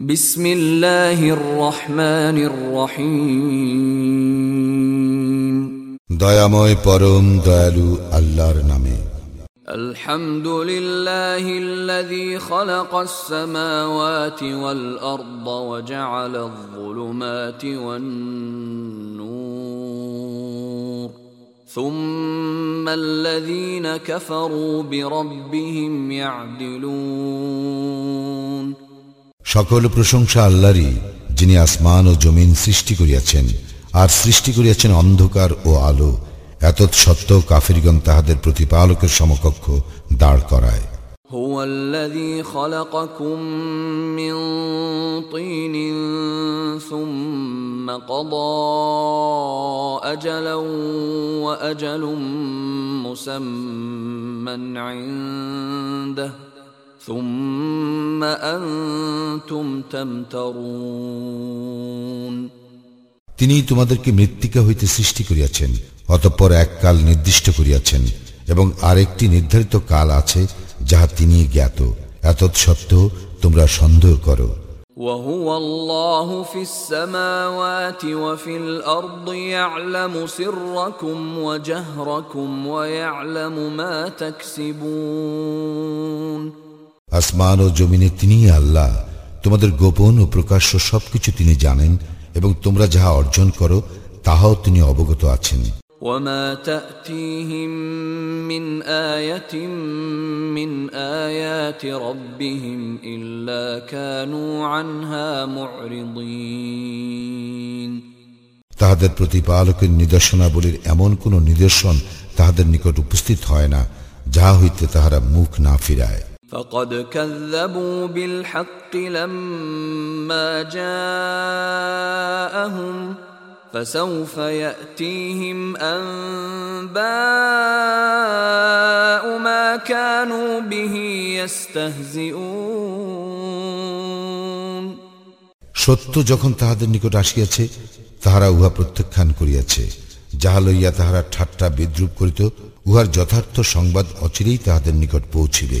بسم الله الرحمن الرحيم দয়াময় পরম দয়ালু আল্লাহর নামে الحمد لله الذي خلق السماوات والأرض وجعل الظلمات والنور ثم الذين كفروا بربهم يعدلون সকল প্রশংসা আল্লাহরই যিনি আসমান ও জমিন সৃষ্টি করিয়াছেন আর সৃষ্টি করিয়াছেন অন্ধকার ও আলো এতৎ সত্ত্বেও কাফিরগণ তাহাদের প্রতিপালকের সমকক্ষ দাঁড় করায় هو الذي خلقكم من طين ثم قضى أجلا وأجل مسمى عنده ثم أنتم تمترون তিনি তোমাদেরকে মৃত্তিকা হইতে সৃষ্টি করিয়াছেন অতঃপর এক কাল নির্দিষ্ট করিয়াছেন এবং আরেকটি নির্ধারিত কাল আছে যাহা তিনি জ্ঞাত এতৎ সত্ত্বেও তোমরা সন্দেহ করো وهو الله في السماوات وفي الأرض يعلم سركم وجهركم ويعلم ما تكسبون আসমান ও জমিনে তিনিই আল্লাহ তোমাদের গোপন ও প্রকাশ্য সবকিছু তিনি জানেন এবং তোমরা যাহা অর্জন করো তাহাও তিনি অবগত আছেন وما تأتيهم من آية من آيات ربهم إلا كانوا عنها معرضين তাহাদের প্রতিপালকের নিদর্শনাবলীর এমন কোন নিদর্শন তাহাদের নিকট উপস্থিত হয় না যাহা হইতে তাহারা মুখ না ফিরায় فقد كذبوا بالحق لما جاءهم فسوف يأتيهم أنباء ما كانوا به يستهزئون সত্য যখন তাহাদের নিকট আসিয়াছে তাহারা উহা প্রত্যাখ্যান করিয়াছে যাহা লইয়া তাহারা ঠাট্টা বিদ্রুপ করিত উহার যথার্থ সংবাদ অচিরেই তাহাদের নিকট পৌঁছিবে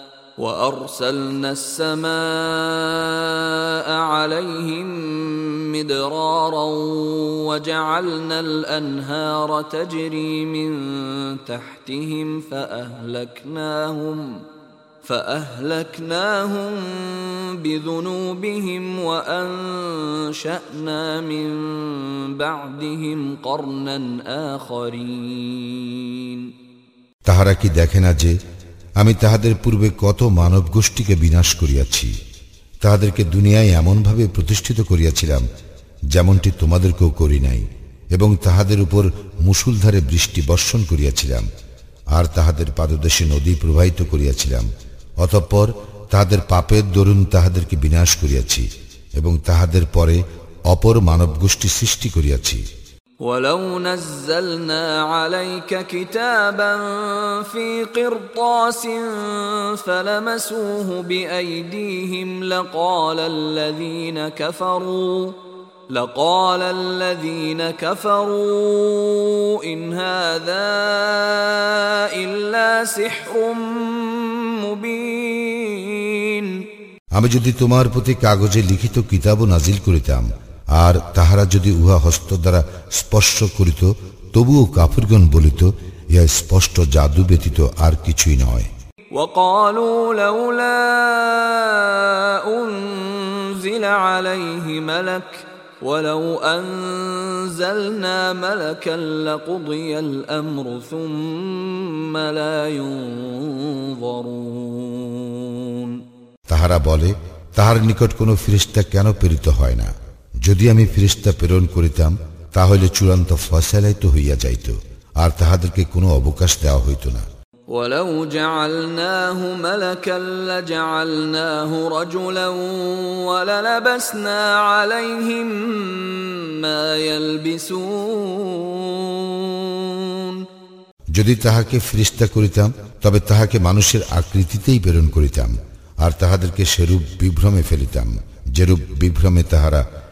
وأرسلنا السماء عليهم مدرارا وجعلنا الأنهار تجري من تحتهم فأهلكناهم فأهلكناهم بذنوبهم وأنشأنا من بعدهم قرنا آخرين তাহারা কি দেখে না যে আমি তাহাদের পূর্বে কত মানব গোষ্ঠীকে বিনাশ করিয়াছি, তাহাদেরকে দুনিয়ায় এমনভাবে প্রতিষ্ঠিত করিয়াছিলাম, যেমনটি তোমাদেরকেও করি নাই, এবং তাহাদের উপর মুসুলধারে বৃষ্টি বর্ষণ করিয়াছিলাম, আর তাহাদের পাদদেশে নদী প্রবাহিত করিয়াছিলাম, অতঃপর তাহাদের পাপের দরুন তাহাদেরকে বিনাশ করিয়াছি, এবং তাহাদের পরে অপর মানব গোষ্ঠী সৃষ্টি করিয়াছি। ولو نزلنا عليك كتابا في قرطاس فلمسوه بايديهم لقال الذين كفروا لقال الذين كفروا ان هذا الا سحر مبين আমি যদি তোমার প্রতি কাগজে লিখিত কিতাবও নাজিল করিতাম আর তাহারা যদি উহা হস্ত দ্বারা স্পর্শ করিত তবুও কাফিরগণ বলিত ইহা স্পষ্ট জাদু ব্যতীত আর কিছুই নয় وقالوا لولا انزل عليه ملك ولو انزلنا ملكا لقضي الامر ثم لا ينظرون তাহারা বলে তাহার নিকট কোনো ফিরিস্তা কেন প্রেরিত হয় না যদি আমি ফিরিস্তা প্রেরণ করিতাম তাহলে চূড়ান্ত ফয়সালাই তো হইয়া যাইত আর তাহাদেরকে কোনো অবকাশ দেওয়া হইত না ولو جعلناه ملكا لجعلناه رجلا وللبسنا عليهم ما يلبسون যদি তাহাকে ফিরিস্তা করিতাম তবে তাহাকে মানুষের আকৃতিতেই প্রেরণ করিতাম আর তাহাদেরকে সেরূপ বিভ্রমে ফেলিতাম যেরূপ বিভ্রমে তাহারা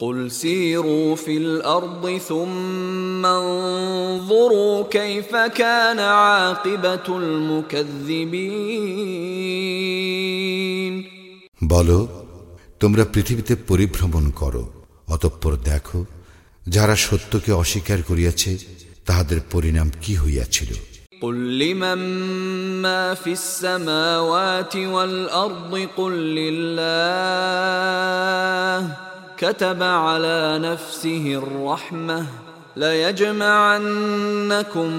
قل سيروا في الارض ثم انظروا كيف كان عاقبه المكذبين বলো তোমরা পৃথিবীতে পরিভ্রমণ করো অতঃপর দেখো যারা সত্যকে অস্বীকার করিয়াছে তাহাদের পরিণাম কি হইয়াছিল قل لمن ما في السماوات والارض قل لله كتب على نفسه الرحمه ليجمعنكم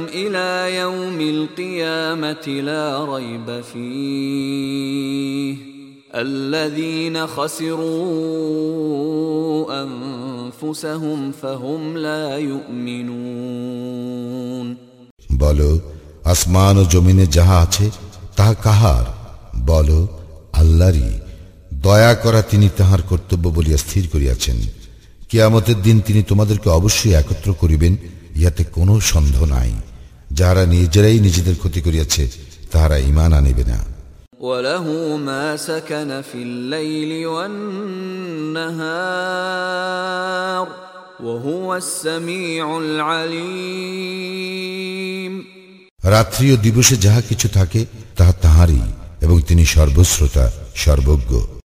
الى يوم القيامه لا ريب فيه الذين خسروا انفسهم فهم لا يؤمنون বলো আসমান ও জমিনে যাহা আছে তাহা কাহার বলো আল্লাহরই দয়া করা তিনি তাহার কর্তব্য বলিয়া স্থির করিয়াছেন কিয়ামতের দিন তিনি তোমাদেরকে অবশ্যই একত্র করিবেন ইহাতে কোনো সন্দেহ নাই যাহারা নিজেরাই নিজেদের ক্ষতি করিয়াছে তাহারা ইমান আনিবে না وله ما سكن في الليل والنهار وهو السميع العليم রাত্রি ও দিবসে যাহা কিছু থাকে তাহা তাহারই এবং তিনি সর্বশ্রোতা সর্বজ্ঞ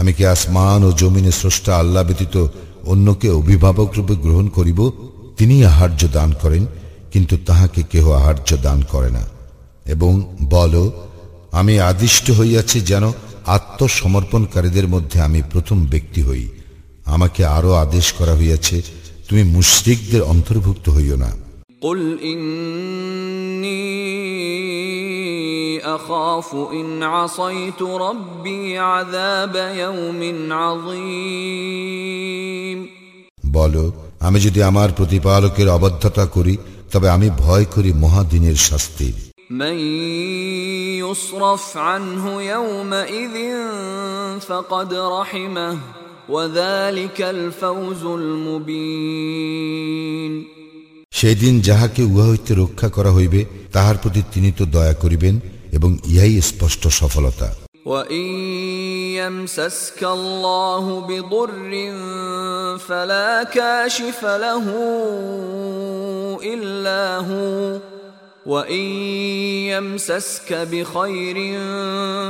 আমি কি আসমান ও জমিনে স্রষ্টা আল্লাহ ব্যতীত অন্যকে অভিভাবক রূপে গ্রহণ করিব তিনি আহার্য দান করেন কিন্তু তাহাকে কেহ আহার্য দান করে না এবং বলো আমি আদিষ্ট হইয়াছি যেন আত্মসমর্পণকারীদের মধ্যে আমি প্রথম ব্যক্তি হই আমাকে আরো আদেশ করা হইয়াছে তুমি মুশরিকদের অন্তর্ভুক্ত হইও না قل إني أخاف إن عصيت ربي عذاب يوم عظيم বলো আমি যদি আমার প্রতিপালকের অবদ্ধতা করি তবে আমি ভয় করি মহাদিনের শাস্তির من يصرف عنه يومئذ فقد رحمه وذلك الفوز المبين সেদিন যাহাকে উহা হইতে রক্ষা করা হইবে তাহার প্রতি তিনি তো দয়া করিবেন এবং ইহাই স্পষ্ট সফলতা وإن يمسسك الله بضر فلا كاشف له إلا هو وإن يمسسك بخير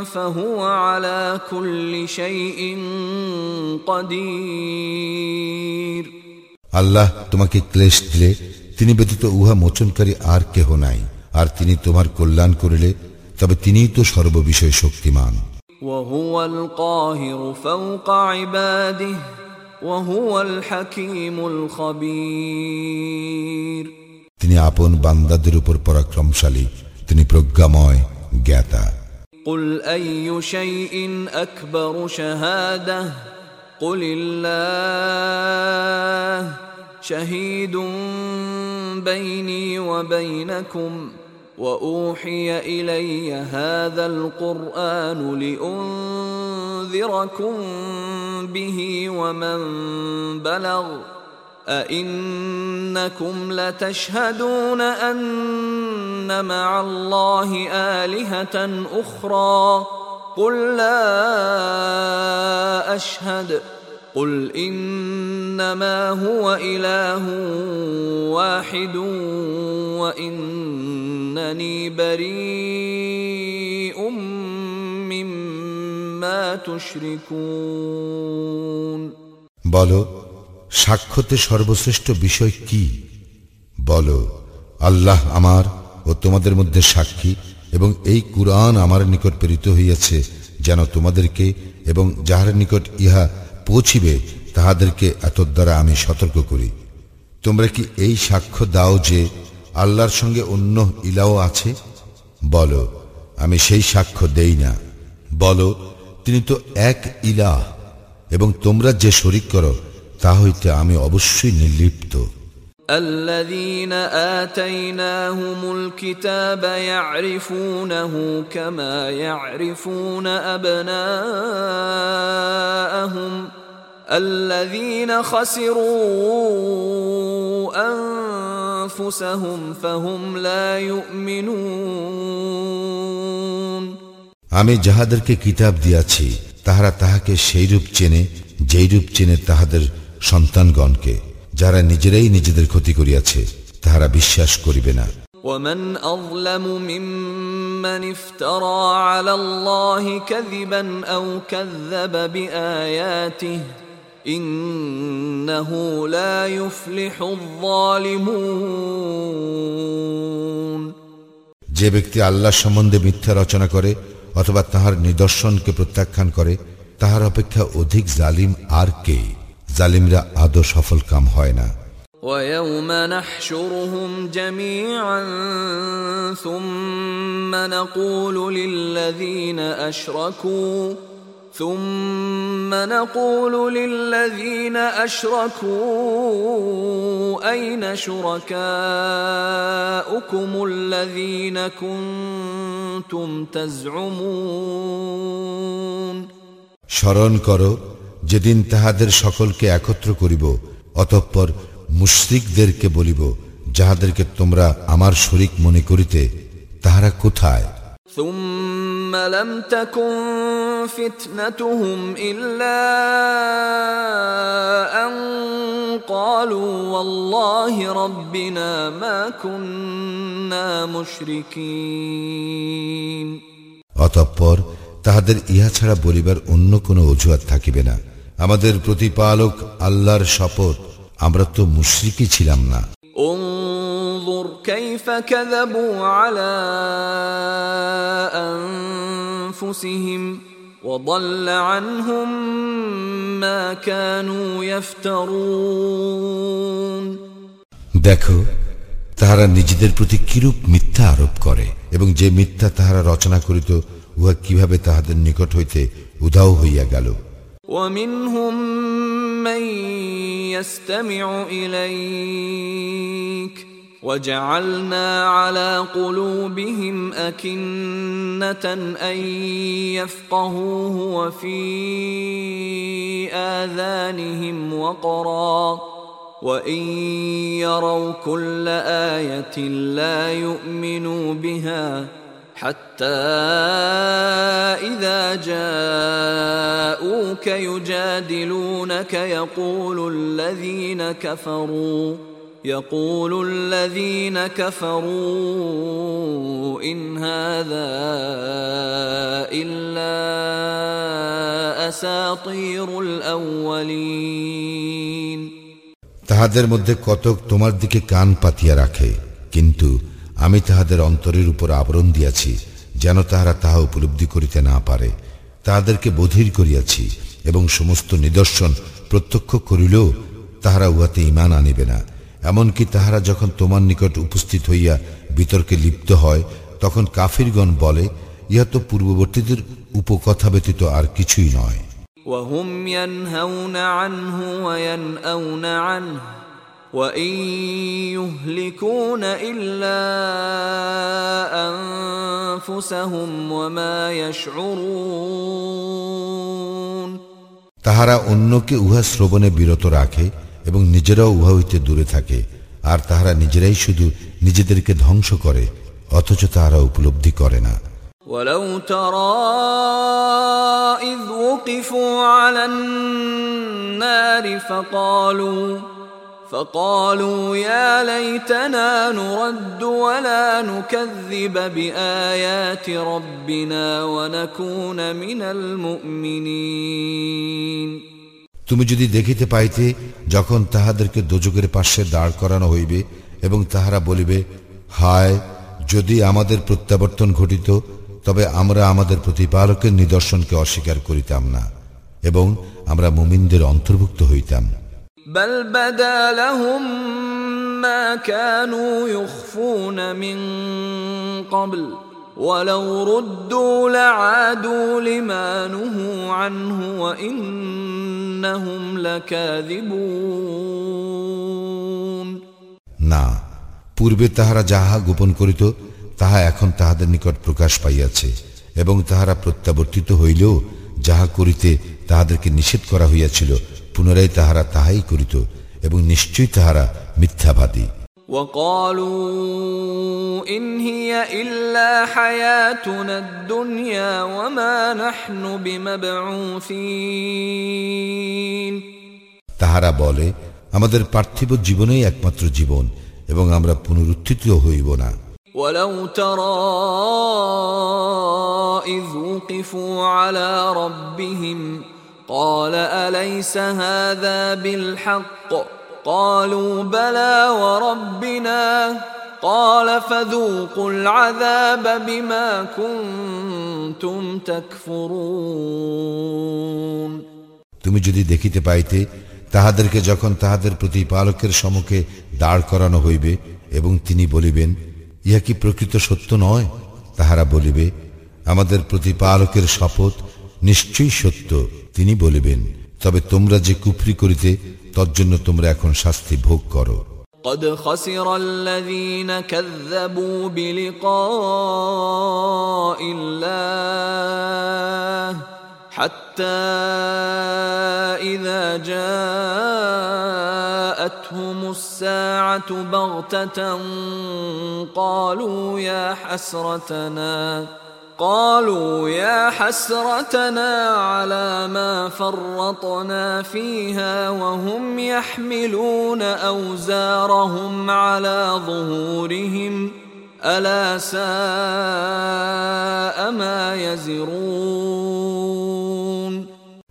فهو على كل شيء قدير আল্লাহ তোমাকে ক্লেশ দিলে তিনি ব্যতীত উহা মোচনকারী আর কেহ নাই আর তিনি তোমার কল্যাণ করিলে তবে তিনিই তো সর্ববিষয় শক্তিমান وهو القاهر فوق عباده وهو الحكيم الخبير তিনি আপন বান্দাদের উপর পরাক্রমশালী তিনি প্রজ্ঞাময় জ্ঞাতা قل اي شيء اكبر شهاده قل الله شهيد بيني وبينكم واوحي الي هذا القران لانذركم به ومن بلغ أئنكم لتشهدون أن مع الله آلهة أخرى قل لا أشهد قل إنما هو إله واحد وإنني بريء مما تشركون বলো সাক্ষ্যতে সর্বশ্রেষ্ঠ বিষয় কি বলো আল্লাহ আমার ও তোমাদের মধ্যে সাক্ষী এবং এই কুরআন আমার নিকট প্রেরিত হইয়াছে যেন তোমাদেরকে এবং যাহার নিকট ইহা পৌঁছিবে, তাহাদেরকে এত দ্বারা আমি সতর্ক করি। তোমরা কি এই সাক্ষ্য দাও যে আল্লাহর সঙ্গে অন্য ইলাও আছে? বলো, আমি সেই সাক্ষ্য দেই না। বলো, তিনি তো এক ইলাহ, এবং তোমরা যে শরিক করো, তা হইতে আমি অবশ্যই নির্লিপ্ত। الذين آتيناهم الكتاب يعرفونه كما يعرفون أبناءهم الذين خسروا أنفسهم فهم لا يؤمنون আমি যাহাদেরকে কিতাব দিয়াছি তাহারা তাহাকে সেইরূপ চেনে যেইরূপ চেনে তাহাদের সন্তানগণকে যারা নিজেরাই নিজেদের ক্ষতি করিয়াছে তাহারা বিশ্বাস করিবে না ومن أظلم ممن افترى على الله كذبا أو كذب بآياته إنه لا يفلح الظالمون যে ব্যক্তি আল্লাহ সম্বন্ধে মিথ্যা রচনা করে অথবা তাহার নিদর্শনকে প্রত্যাখ্যান করে তাহার অপেক্ষা অধিক জালিম আর কে জালিমরা আদৌ সফল কাম হয় না ويوم نحشرهم جميعا ثم نقول للذين أشركوا ثم نقول للذين أشركوا أين شركاؤكم الذين كنتم تزعمون স্মরণ করো যেদিন তাহাদের সকলকে একত্র করিব অতঃপর মুশরিকদেরকে বলিব যাহাদেরকে তোমরা আমার শরিক মনে করিতে তাহারা কোথায় ثم لم تكن فتنتهم إلا أن قالوا والله ربنا ما كنا مشركين অতঃপর তাহাদের ইহা ছাড়া বলিবার অন্য কোনো অজুহাত থাকিবে না আমাদের প্রতিপালক আল্লাহর শপথ আমরা তো মুশরিকই ছিলাম না انظر كيف كذبوا على أنفسهم وضل عنهم ما كانوا يفترون দেখো তাহারা নিজেদের প্রতি কিরূপ মিথ্যা আরোপ করে এবং যে মিথ্যা তাহারা রচনা করিত উহা কিভাবে তাহাদের নিকট হইতে উধাও হইয়া গেল ومنهم من يستمع إليك وجعلنا على قلوبهم أكنة أن يفقهوه وفي آذانهم وقرا وإن يروا كل آية لا يؤمنوا بها حتى إذا جاءوك يجادلونك يقول الذين كفروا يقول الذين كفروا إن هذا إلا أساطير الأولين তাহাদের মধ্যে কতক তোমার দিকে কান পাতিয়া রাখে কিন্তু আমি তাহাদের অন্তরের উপর আবরণ দিয়াছি যেন তাহারা তাহা উপলব্ধি করিতে না পারে তাহাদেরকে বধির করিয়াছি এবং সমস্ত নিদর্শন প্রত্যক্ষ করিলেও তাহারা উহাতে ইমান আনিবে না এমনকি তাহারা যখন তোমার নিকট উপস্থিত হইয়া বিতর্কে লিপ্ত হয় তখন কাফিরগণ বলে ইহা তো পূর্ববর্তীদের উপকথা ব্যতীত আর কিছুই নয় وهم ينهون عنه وينأون عنه وإن يهلكون إلا أنفسهم وما يشعرون তাহারা অন্যকে উহা শ্রবণে বিরত রাখে এবং নিজেরাও উহা হইতে দূরে থাকে আর তাহারা নিজেরাই শুধু নিজেদেরকে ধ্বংস করে অথচ তাহারা উপলব্ধি করে না ولو ترى إذ وقفوا على النار فقالوا فقالوا يا ليتنا نرد ولا نكذب بآيات ربنا ونكون من المؤمنين তুমি যদি দেখিতে পাইতে যখন তাহাদেরকে দোজকের পাশে দাঁড় করানো হইবে এবং তাহারা বলিবে হায় যদি আমাদের প্রত্যাবর্তন ঘটিত তবে আমরা আমাদের প্রতিপালকের নিদর্শনকে অস্বীকার করিতাম না এবং আমরা মুমিনদের অন্তর্ভুক্ত হইতাম بل بدا لهم ما كانوا يخفون من قبل ولو ردوا لعادوا لما نهوا عنه وإنهم لكاذبون না পূর্বে তাহারা যাহা গোপন করিত তাহা এখন তাহাদের নিকট প্রকাশ পাইয়াছে এবং তাহারা প্রত্যাবর্তিত হইলেও যাহা করিতে তাহাদেরকে নিষেধ করা হইয়াছিল পুনরায় তাহারা তাহাই করিত এবং নিশ্চয়ই তাহারা মিথ্যাবাদী وقالوا إن هي إلا حياتنا الدنيا وما نحن بمبعوثين তাহারা বলে আমাদের পার্থিব জীবনেই একমাত্র জীবন এবং আমরা পুনরুত্থিত হইব না ولو ترى إذ وقفوا على ربهم قال أليس هذا بالحق قالوا بلى وربنا قال فذوقوا العذاب بما كنتم تكفرون তুমি যদি দেখিতে পাইতে তাহাদেরকে যখন তাহাদের প্রতিপালকের সম্মুখে দাঁড় করানো হইবে এবং তিনি বলিবেন ইহা কি প্রকৃত সত্য নয় তাহারা বলিবে আমাদের প্রতিপালকের শপথ নিশ্চয়ই সত্য তিনি বলিবেন তবে তোমরা যে কুফরি করিতে তজ্জন্য তোমরা এখন শাস্তি ভোগ করো قد خسر الذين كذبوا بلقاء الله حتى إذا جاءتهم الساعة بغتة قالوا يا حسرتنا قالوا يا حسرتنا على ما فرطنا فيها وهم يحملون أوزارهم على ظهورهم ألا ساء ما يزرون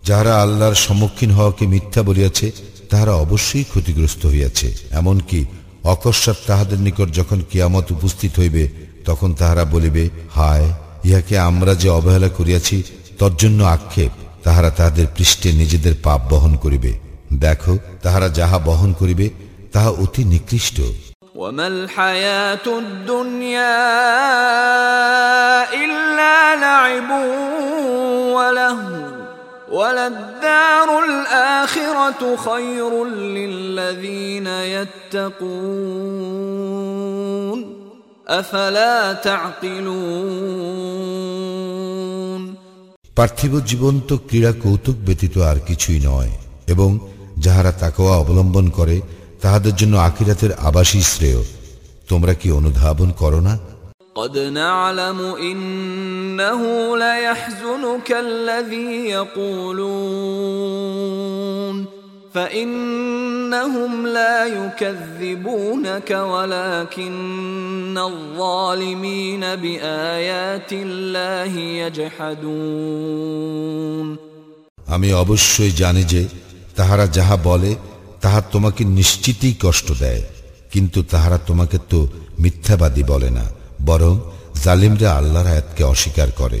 যাহারা আল্লাহর সম্মুখীন হওয়াকে মিথ্যা বলিয়াছে তাহারা অবশ্যই ক্ষতিগ্রস্ত হইয়াছে এমনকি অকস্মাৎ তাহাদের নিকট যখন কিয়ামত উপস্থিত হইবে তখন তাহারা বলিবে হায় ইহাকে আমরা যে অবহেলা করিয়াছি তজ্জন্য আক্ষেপ তাহারা তাহাদের পৃষ্ঠে নিজেদের পাপ বহন করিবে দেখো তাহারা যাহা বহন করিবে তাহা অতি নিকৃষ্ট وما الحياة الدنيا إلا لعب ولهو وللدار الآخرة خير للذين يتقون أفلا تعقلون পার্থিব জীবন তো ক্রীড়া কৌতুক ব্যতীত আর কিছুই নয় এবং যাহারা তাকওয়া অবলম্বন করে তাহাদের জন্য আখিরাতের আবাসী শ্রেয় তোমরা কি অনুধাবন করো না قد نعلم إنه ليحزنك الذي يقولون فإنهم لا يكذبونك ولكن الظالمين بآيات الله يجحدون আমি অবশ্যই জানি যে তাহারা যাহা বলে তাহা তোমাকে নিশ্চিতই কষ্ট দেয় কিন্তু তাহারা তোমাকে তো মিথ্যাবাদী বলে না বরং জালিমরা আল্লাহর আয়াতকে অস্বীকার করে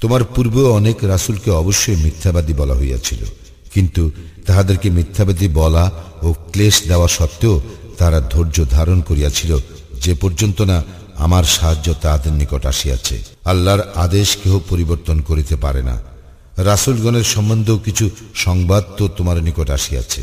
তোমার পূর্বেও অনেক রাসূলকে অবশ্যই মিথ্যাবাদী বলা হইয়াছিল, কিন্তু তাহাদেরকে মিথ্যাবাদী বলা ও ক্লেশ দেওয়া সত্ত্বেও তারা ধৈর্য ধারণ করিয়াছিল, যে পর্যন্ত না আমার সাহায্য তাহাদের নিকট আসিয়াছে। আল্লাহর আদেশ কেহ পরিবর্তন করিতে পারে না। রাসূলগণের সম্বন্ধেও কিছু সংবাদ তো তোমার নিকট আসিয়াছে।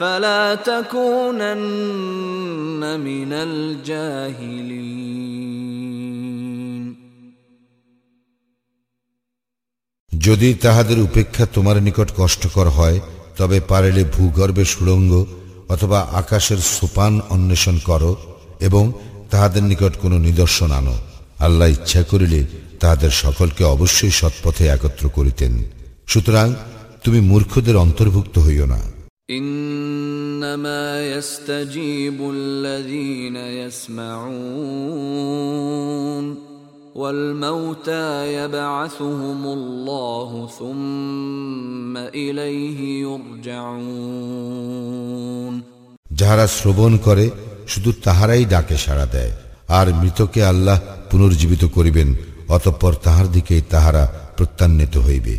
فلا تكونن من الجاهلين যদি তাহাদের উপেক্ষা তোমার নিকট কষ্টকর হয় তবে পারেলে ভূগর্ভে সুড়ঙ্গ অথবা আকাশের সোপান অন্বেষণ করো এবং তাহাদের নিকট কোনো নিদর্শন আনো আল্লাহ ইচ্ছা করিলে তাহাদের সকলকে অবশ্যই সৎপথে একত্র করিতেন সুতরাং তুমি মূর্খদের অন্তর্ভুক্ত হইও না إنما يستجيب الذين يسمعون والموتى يبعثهم الله ثم إليه يرجعون যাহারা শ্রবণ করে শুধু তাহারাই ডাকে সাড়া দেয় আর মৃতকে আল্লাহ পুনর্জীবিত করিবেন অতঃপর তাহার দিকে তাহারা প্রত্যান্বিত হইবে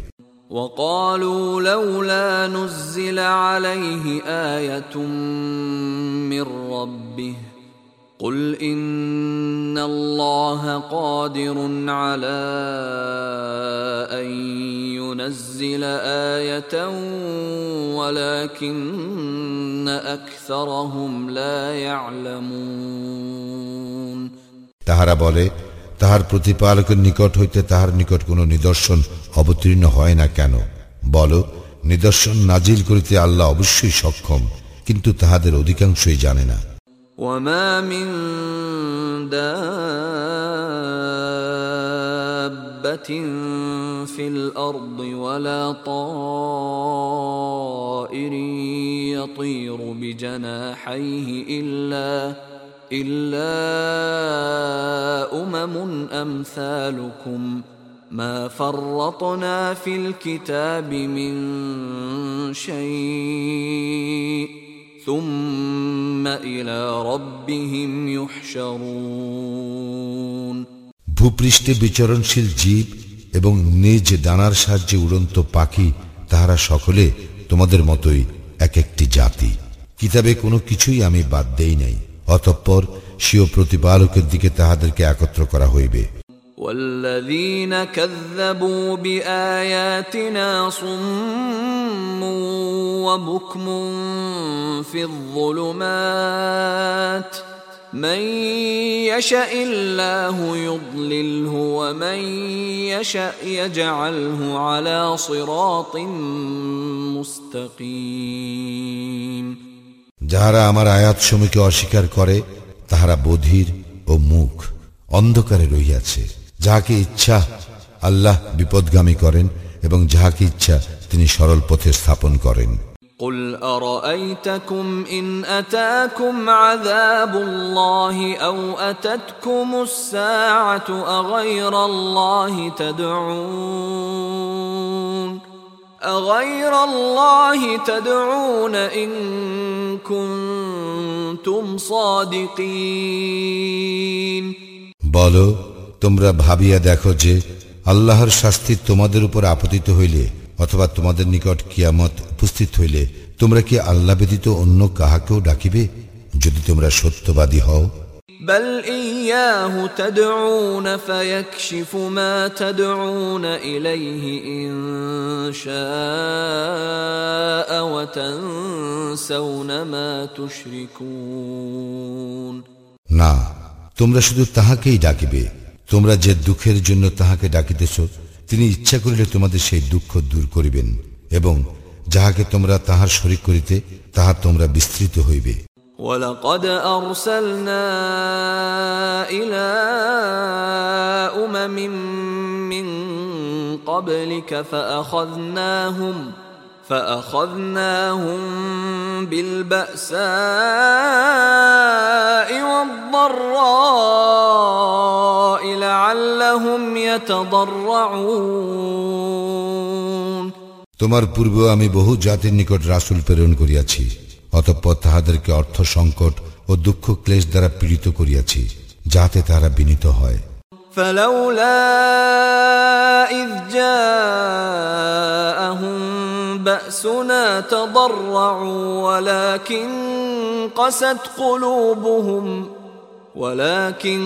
وقالوا لولا نزل عليه آية من ربه قل إن الله قادر على أن ينزل آية ولكن أكثرهم لا يعلمون তাহারা বলে তাহার প্রতিপালকের নিকট হইতে তাহার নিকট কোনো নিদর্শন অবতীর্ণ হয় না কেন বল নিদর্শন নাজিল করিতে আল্লাহ অবশ্যই সক্ষম কিন্তু তাহাদের অধিকাংশই জানে না وما من دابة في الأرض ولا طائر يطير بجناحيه إلا إلا أمم أمثالكم ما فرطنا في الكتاب من شيء ثم إلى ربهم يحشرون ভূপৃষ্ঠে বিচরণশীল জীব এবং নিজ দানার সাহায্যে উড়ন্ত পাখি তাহারা সকলে তোমাদের মতোই এক একটি জাতি কিতাবে কোনো কিছুই আমি বাদ দেই নাই অতঃপর স্বীয় প্রতিপালকের দিকে তাহাদেরকে একত্র করা হইবে والذين كذبوا بآياتنا صم وبكم في الظلمات من يشاء الله يضلله ومن يشاء يجعله على صراط مستقيم যাহারা আমার আয়াত সময়কে অস্বীকার করে তাহারা বধির ও মুখ অন্ধকারে রহিয়াছে যাহাকে ইচ্ছা আল্লাহ বিপদগামী করেন এবং যাহাকে ইচ্ছা তিনি সরল পথে স্থাপন করেন قل أرأيتكم إن أتاكم عذاب الله أو أتتكم الساعة أغير الله تدعون أغير الله تدعون إن كنتم صادقين বলো তোমরা ভাবিয়া দেখো যে আল্লাহর শাস্তি তোমাদের উপর আপতিত হইলে অথবা তোমাদের নিকট কিয়ামত উপস্থিত হইলে তোমরা কি আল্লাহ ব্যতীত অন্য কাহাকেও ডাকিবে যদি তোমরা সত্যবাদী হও بل إياه تدعون فيكشف ما تدعون إليه إن شاء وتنسون ما تشركون না তোমরা শুধু তাহাকেই ডাকিবে তোমরা যে দুঃখের জন্য তাহাকে ডাকিতেছ তিনি ইচ্ছা করিলে তোমাদের সেই দুঃখ দূর করিবেন এবং যাহাকে তোমরা তাহার শরিক করিতে তাহা তোমরা বিস্তৃত হইবে ولقد أرسلنا إلى أمم من قبلك فأخذناهم فأخذناهم بالبأساء والضراء لعلهم يتضرعون তোমার পূর্বে আমি বহু জাতির নিকট রাসূল প্রেরণ করিয়াছি অতঃপর তাহাদেরকে অর্থ সংকট ও দুঃখ ক্লেশ দ্বারা পীড়িত করিয়াছি যাতে তারা বিনীত হয় فلولا إذ جاءهم بأسنا تضرعوا ولكن قست قلوبهم ولكن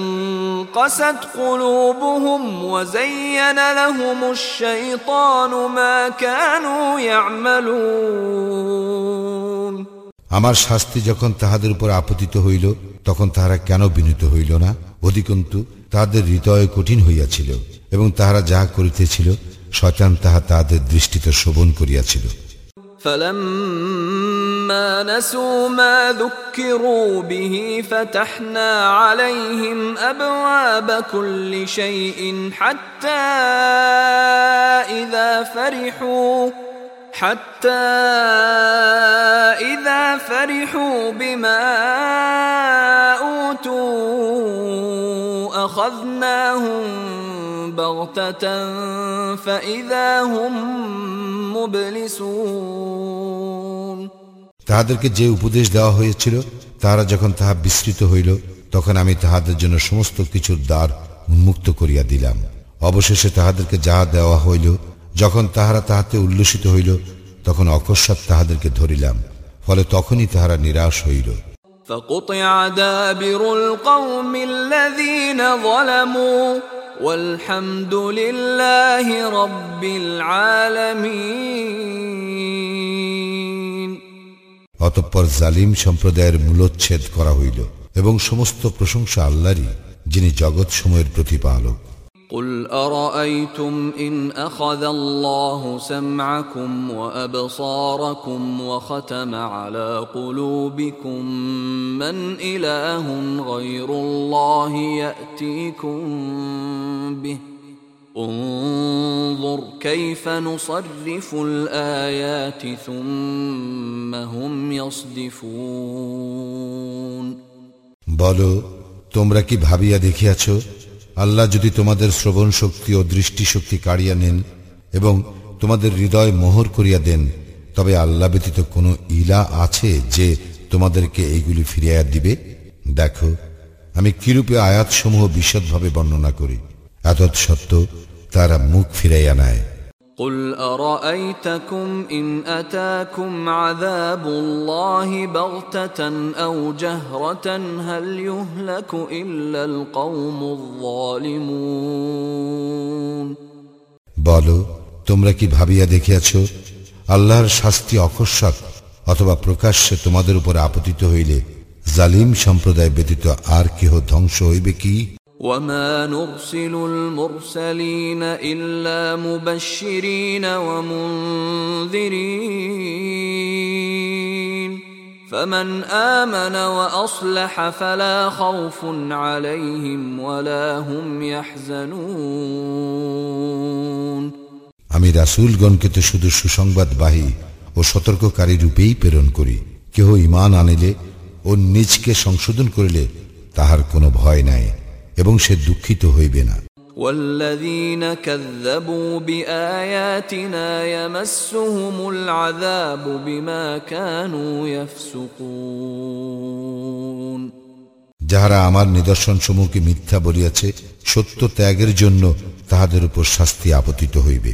قست قلوبهم وزين لهم الشيطان ما كانوا يعملون আমার শাস্তি যখন তাহাদের উপর আপতিত হইল তখন তাহারা কেন বিনীত হইল না অধিকন্তু তাহাদের হৃদয় কঠিন হইয়াছিল এবং তাহারা যাহা করিতেছিল শয়তান তাহা তাহাদের দৃষ্টিতে শোভন করিয়াছিল فلما نسوا ما ذكروا به فتحنا عليهم ابواب كل شيء حتى اذا فرحوا حتى اذا فرحوا بما اوتوا اخذناهم بغته فاذا هم مبلسون তাহাদেরকে যে উপদেশ দেওয়া হয়েছিল তাহারা যখন তাহা বিস্তৃত হইল তখন আমি তাহাদের জন্য সমস্ত কিছুর দ্বার উন্মুক্ত করিয়া দিলাম অবশেষে তাহাদেরকে যাহা দেওয়া হইল যখন তাহারা তাহাতে উল্লসিত হইল তখন অকস্মাৎ তাহাদেরকে ধরিলাম ফলে তখনই তাহারা নিরাশ হইল فقطع دابر القوم الذين ظلموا والحمد لله رب العالمين অতঃপর জালিম সম্প্রদায়ের মূলোচ্ছেদ করা হইল এবং সমস্ত প্রশংসা আল্লাহরই যিনি জগৎ সময়ের প্রতিপালক قل أرأيتم إن أخذ الله سمعكم وأبصاركم وختم على قلوبكم من إله غير الله يأتيكم به انظر كيف نصرف الآيات ثم هم يصدفون বলো তোমরা কি ভাবিয়া দেখিয়াছ আল্লাহ যদি তোমাদের শ্রবণ শক্তি ও দৃষ্টিশক্তি কাড়িয়া নেন এবং তোমাদের হৃদয় মোহর করিয়া দেন, তবে আল্লাহ ব্যতীত কোনো ইলা আছে যে তোমাদেরকে এইগুলি ফিরিয়া দিবে? দেখো, আমি কিরূপে আয়াতসমূহ বিশদভাবে বর্ণনা করি। এত সত্য তারা মুখ ফিরাইয়া নেয়। قل أرأيتكم إن أتاكم عذاب الله بغتة أو جهرة هل يهلك إلا القوم الظالمون বলো তোমরা কি ভাবিয়া দেখিয়াছ আল্লাহর শাস্তি অকস্মাৎ অথবা প্রকাশ্যে তোমাদের উপর আপতিত হইলে জালিম সম্প্রদায় ব্যতীত আর কেহ ধ্বংস হইবে কি وما نرسل المرسلين إلا مبشرين ومنذرين فمن آمن وأصلح فلا خوف عليهم ولا هم يحزنون আমি রাসূলগণকে তো শুধু সুসংবাদবাহী ও সতর্ককারী রূপেই প্রেরণ করি কেহ ইমান আনিলে ও নিজকে সংশোধন করিলে তাহার কোনো ভয় নাই এবং সে দুঃখিত হইবে না والذين كذبوا بآياتنا يمسهم العذاب بما كانوا يفسقون যাহারা আমার নিদর্শন সমূহকে মিথ্যা বলিয়াছে সত্য ত্যাগের জন্য তাহাদের উপর শাস্তি আপতিত হইবে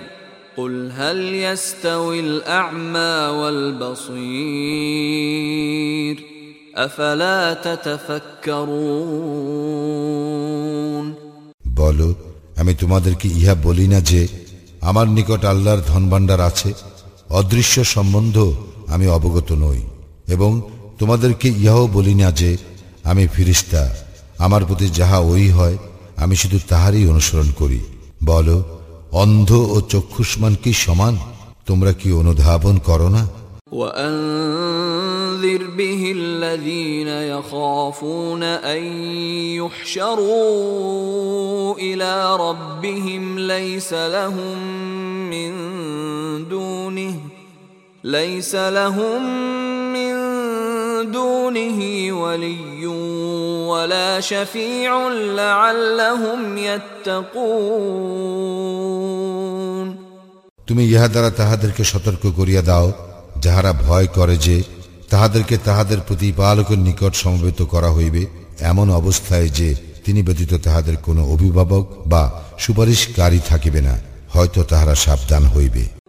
قل هل يستوي الأعمى والبصير أفلا تتفكرون বলো আমি তোমাদেরকে ইহা বলি না যে আমার নিকট আল্লাহর ধনভাণ্ডার আছে অদৃশ্য সম্বন্ধ আমি অবগত নই এবং তোমাদেরকে ইহাও বলি না যে আমি ফিরিস্তা আমার প্রতি যাহা ওই হয় আমি শুধু তাহারই অনুসরণ করি বলো অন্ধ ও চক্ষুষ্মান কি সমান তোমরা কি অনুধাবন করো না وأنذر وأنذر به الذين يخافون أن يحشروا إلى ربهم ليس لهم من دونه ليس لهم من دونه ولي ولا شفيع لعلهم يتقون তুমি ইহা দ্বারা তাহাদেরকে সতর্ক করিয়া দাও যাহারা ভয় করে যে তাহাদেরকে তাহাদের প্রতিপালকের নিকট সমবেত করা হইবে এমন অবস্থায় যে তিনি ব্যতীত তাহাদের কোনো অভিভাবক বা সুপারিশকারী থাকিবে না হয়তো তাহারা সাবধান হইবে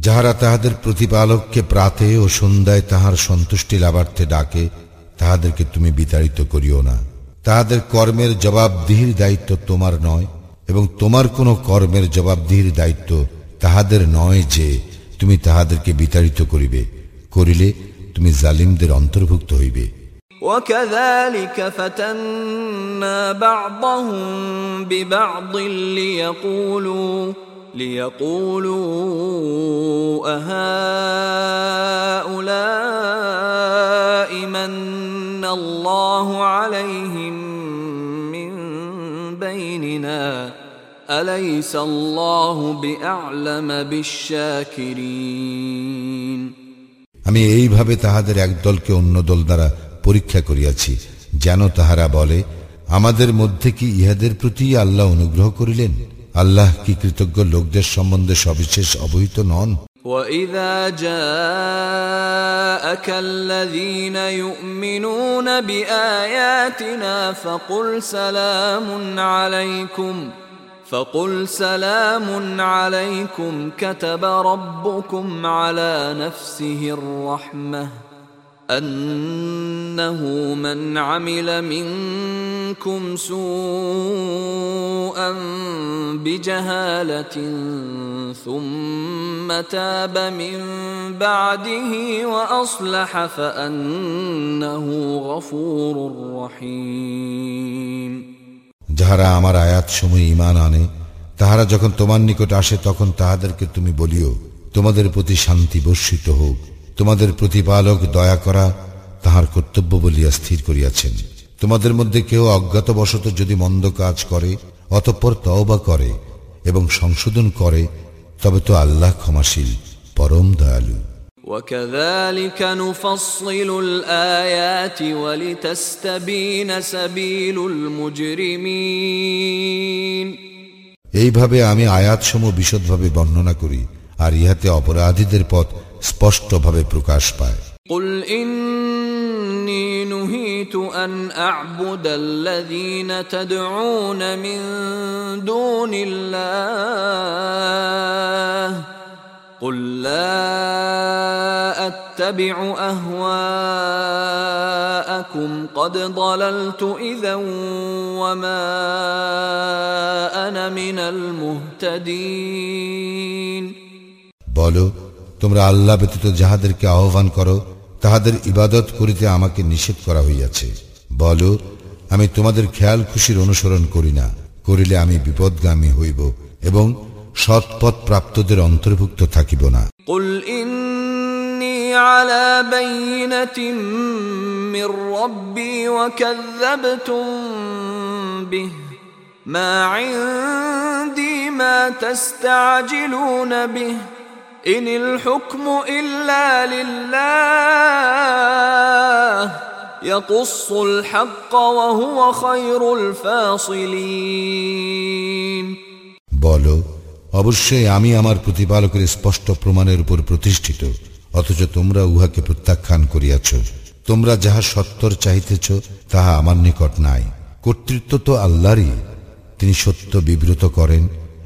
যাহারা তাহাদের প্রতিপালককে প্রাতে ও সন্ধ্যায় তাহার সন্তুষ্টি লাভার্থে ডাকে তাহাদেরকে তুমি বিতাড়িত করিও না তাহাদের কর্মের জবাবদিহির দায়িত্ব তোমার নয় এবং তোমার কোনো কর্মের জবাবদিহির দায়িত্ব তাহাদের নয় যে তুমি তাহাদেরকে বিতাড়িত করিবে করিলে তুমি জালিমদের অন্তর্ভুক্ত হইবে وكذلك فتنا بعضهم ببعض ليقولوا ليقولوا أهؤلاء من الله عليهم من بيننا أليس الله بأعلم بالشاكرين আমি এইভাবে তাহাদের এক দলকে অন্য দল দ্বারা পরীক্ষা করিয়াছি যেন তাহারা বলে আমাদের মধ্যে কি ইহাদের প্রতি আল্লাহ অনুগ্রহ করিলেন আল্লাহ কি কৃতজ্ঞ লোকদের সম্বন্ধে সবিশেষ অবহিত নন وإذا جاءك الذين يؤمنون بآياتنا فقل سلام عليكم فقل سلام عليكم كتب ربكم على نفسه الرحمه أنه من عمل منكم سوءا بجهالة ثم تاب من بعده وأصلح فأنه غفور رحيم যাহারা আমার আয়াত সময় ইমান আনে তাহারা যখন তোমার নিকট আসে তখন তাহাদেরকে তুমি বলিও তোমাদের প্রতি শান্তি বর্ষিত হোক তোমাদের প্রতিপালক দয়া করা তাহার কর্তব্য বলিয়া স্থির করিয়াছেন তোমাদের মধ্যে কেউ অজ্ঞাতবশত যদি মন্দ কাজ করে অতঃপর তওবা করে এবং সংশোধন করে তবে তো আল্লাহ ক্ষমাশীল পরম দয়ালু وكذلك نفصل الآيات ولتستبين سبيل المجرمين এইভাবে আমি আয়াতসমূহ বিশদভাবে বর্ণনা করি আর ইহাতে অপরাধীদের পথ স্পষ্টভাবে প্রকাশ পায় قل إني نهيت أن أعبد الذين تدعون من دون الله قل لا أتبع أهواءكم قد ضللت إذا وما أنا من المهتدين বলো তোমরা আল্লাহ ব্যতীত যাহাদেরকে আহ্বান করো তাহাদের ইবাদত করিতে আমাকে নিষেধ করা হইয়াছে বলো আমি তোমাদের খেয়াল খুশির অনুসরণ করি না করিলে আমি বিপদগামী হইব এবং সৎপথ প্রাপ্তদের অন্তর্ভুক্ত থাকিব না قل إني على بينة من ربي وكذبتم به ما عندي ما تستعجلون به إن الحكم إلا لله يقص الحق وهو خير الفاصلين বলো অবশ্যই আমি আমার প্রতিপালকের স্পষ্ট প্রমাণের উপর প্রতিষ্ঠিত অথচ তোমরা উহাকে প্রত্যাখ্যান করিয়াছ তোমরা যাহা সত্তর চাহিতেছ তাহা আমার নিকট নাই কর্তৃত্ব তো আল্লাহরই তিনি সত্য বিব্রত করেন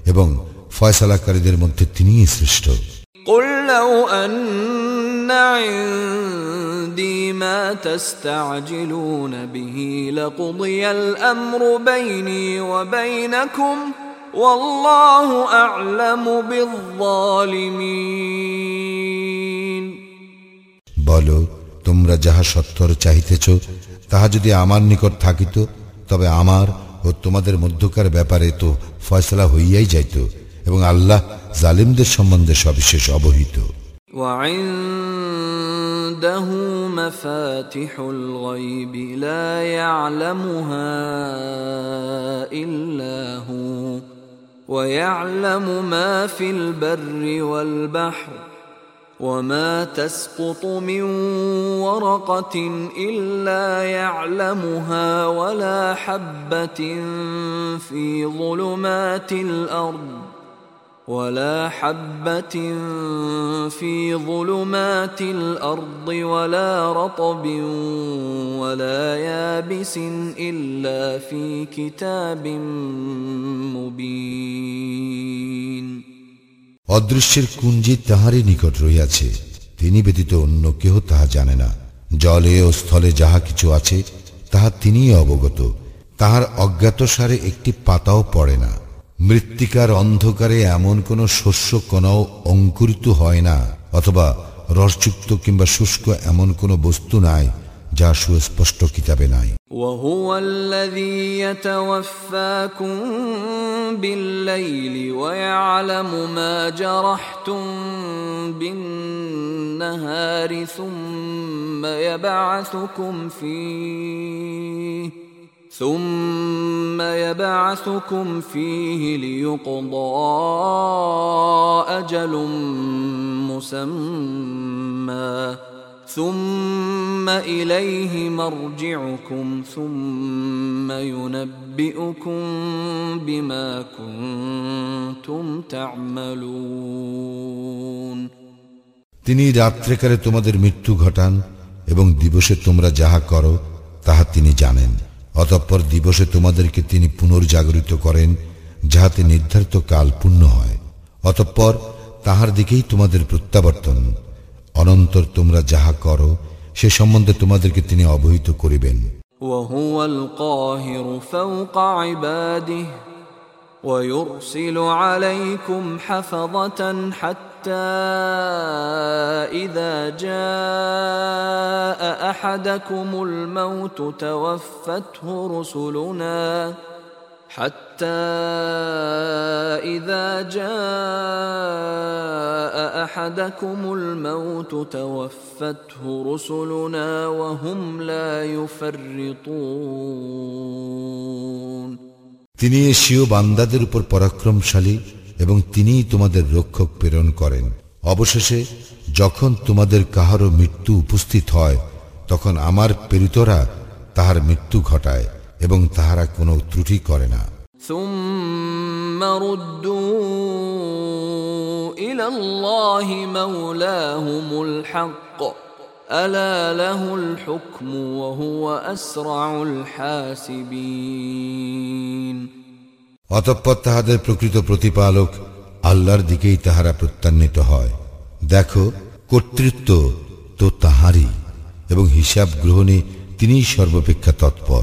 এবং ফয়সালাকারীদের মধ্যে তিনিই শ্রেষ্ঠ قل لو أن عندي ما تستعجلون به لقضي الامر بيني وبينكم والله اعلم بالظالمين বলো তোমরা যাহা সত্তর চাহিতেছ তাহা যদি আমার নিকট থাকিত তবে আমার ও তোমাদের মধ্যকার ব্যাপারে তো ফয়সলা হইয়াই যাইত এবং আল্লাহ জালিমদের সম্বন্ধে সবিশেষ অবহিত وعنده مفاتح الغيب لا يعلمها الا هو ويعلم ما في البر والبحر وما تسقط من ورقة إلا يعلمها ولا حبة في ظلمات الأرض ولا حبة في ظلمات الأرض ولا رطب ولا يابس إلا في كتاب مبين অদৃশ্যের কুঞ্জি তাহারই নিকট রইয়াছে তিনি ব্যতীত অন্য কেহ তাহা জানে না জলে ও স্থলে যাহা কিছু আছে তাহা তিনিই অবগত তাহার অজ্ঞাত সারে একটি পাতাও পড়ে না মৃত্তিকার অন্ধকারে এমন কোন শস্য কণাও অঙ্কুরিত হয় না অথবা রসযুক্ত কিংবা শুষ্ক এমন কোন বস্তু নাই যা সুস্পষ্ট কিতাবে নাই وهو الذي يتوفاكم بالليل ويعلم ما جرحتم بالنهار ثم يبعثكم فيه ثم يبعثكم فيه ليقضى أجل مسمى ثم إليه مرجعكم ثم ينبئكم بما كنتم تعملون তিনি রাত্রেকারে তোমাদের মৃত্যু ঘটান এবং দিবসে তোমরা যাহা করো তাহা তিনি জানেন অতঃপর দিবসে তোমাদেরকে তিনি পুনর্জাগরিত করেন যাহাতে নির্ধারিত কাল পূর্ণ হয় অতঃপর তাহার দিকেই তোমাদের প্রত্যাবর্তন অনন্তর তোমরা যাহা করো সে সম্বন্ধে তোমাদেরকে তিনি অবহিত করিবেন وهو القاهر فوق عباده ويرسل عليكم حفظة حتى إذا جاء أحدكم الموت توفته رسلنا حتى إذا جاء أحدكم الموت توفته رسلنا وهم لا يفرطون. তিনি এশীয় বান্দাদের উপর পরাক্রমশালী এবং তিনিই তোমাদের রক্ষক প্রেরণ করেন। অবশেষে, যখন তোমাদের কাহারও মৃত্যু উপস্থিত হয়, তখন আমার প্রেরিতরা তাহার মৃত্যু ঘটায় এবং তাহারা কোনো ত্রুটি করে না। ইলাল্লাহি মাওলাহুমুল হক ألا له الحكم وهو أسرع الحاسبين অতঃপর তাহাদের প্রকৃত প্রতিপালক আল্লাহর দিকেই তাহারা প্রত্যান্বিত হয় দেখো কর্তৃত্ব তো তাহারই এবং হিসাব গ্রহণে তিনিই সর্বাপেক্ষা তৎপর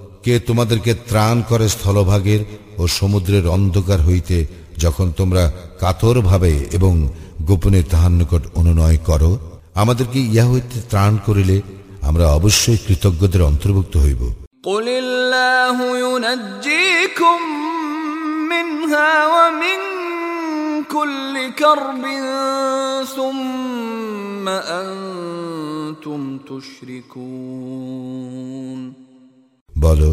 কে তোমাদেরকে ত্রাণ করে স্থলভাগের ও সমুদ্রের অন্ধকার হইতে যখন তোমরা কাতরভাবে এবং গোপনে তাহার নিকট অনুনয় করো আমাদেরকে ইহা হইতে ত্রাণ করিলে আমরা অবশ্যই কৃতজ্ঞদের অন্তর্ভুক্ত হইব قل الله ينجيكم منها ومن كل كرب ثم أنتم تشركون বলো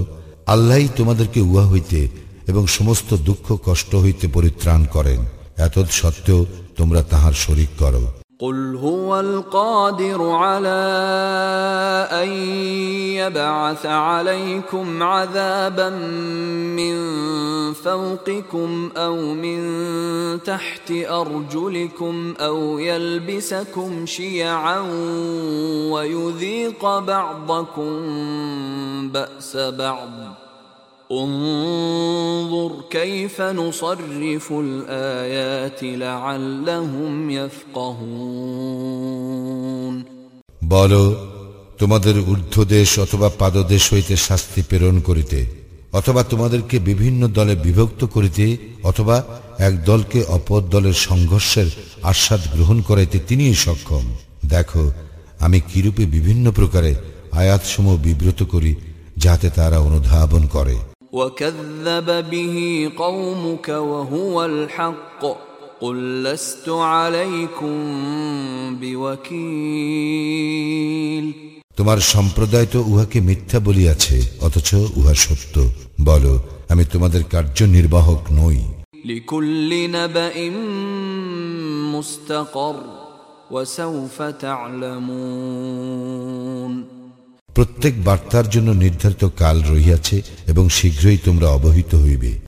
আল্লাহই তোমাদেরকে উহা হইতে এবং সমস্ত দুঃখ কষ্ট হইতে পরিত্রাণ করেন এত সত্ত্বেও তোমরা তাহার শরিক করো قل هو القادر على ان يبعث عليكم عذابا من فوقكم أو من تحت أرجلكم أو يلبسكم شيعا ويذيق بعضكم بأس بعض. انظر كيف نصرف الآيات لعلهم يفقهون. বল তোমাদের ঊর্ধ্বদেশ অথবা পাদদেশ হইতে শাস্তি প্রেরণ করিতে অথবা তোমাদেরকে বিভিন্ন দলে বিভক্ত করিতে অথবা এক দলকে অপর দলের সংঘর্ষের আস্বাদ গ্রহণ করাইতে তিনিই সক্ষম দেখো আমি কিরূপে বিভিন্ন প্রকারে আয়াতসমূহ বিব্রত করি যাতে তারা অনুধাবন করে وكذب به قومك وهو الحق قل لست عليكم بوكيل তোমার সম্প্রদায় তো উহাকে মিথ্যা বলিয়াছে অথচ উহা সত্য। বল আমি তোমাদের কার্য নির্বাহক নই। প্রত্যেক বার্তার জন্য নির্ধারিত কাল রহিয়াছে এবং শীঘ্রই তোমরা অবহিত হইবে।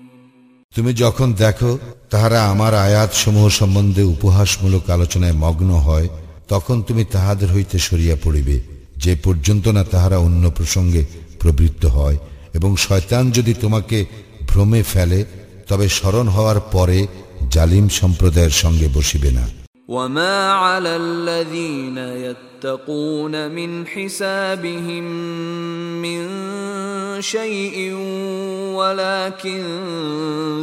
তুমি যখন দেখো তাহারা আমার আয়াত সমূহ সম্বন্ধে উপহাসমূলক আলোচনায় মগ্ন হয়, তখন তুমি তাহাদের হইতে সরিয়া পড়িবে, যে পর্যন্ত না তাহারা অন্য প্রসঙ্গে প্রবৃত্ত হয়। এবং শয়তান যদি তোমাকে ভ্রমে ফেলে, তবে স্মরণ হওয়ার পরে জালিম সম্প্রদায়ের সঙ্গে বসিবে না। وما على الذين يتقون من حسابهم من شيء ولكن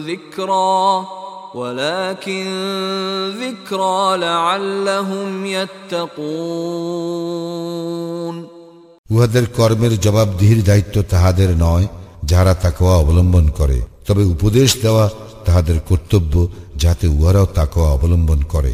ذكرى ولكن ذكرى لعلهم يتقون উহাদের কর্মের জবাবদিহির দায়িত্ব তাহাদের নয় যাহারা তাকওয়া অবলম্বন করে তবে উপদেশ দেওয়া তাহাদের কর্তব্য যাতে উহারাও তাকওয়া অবলম্বন করে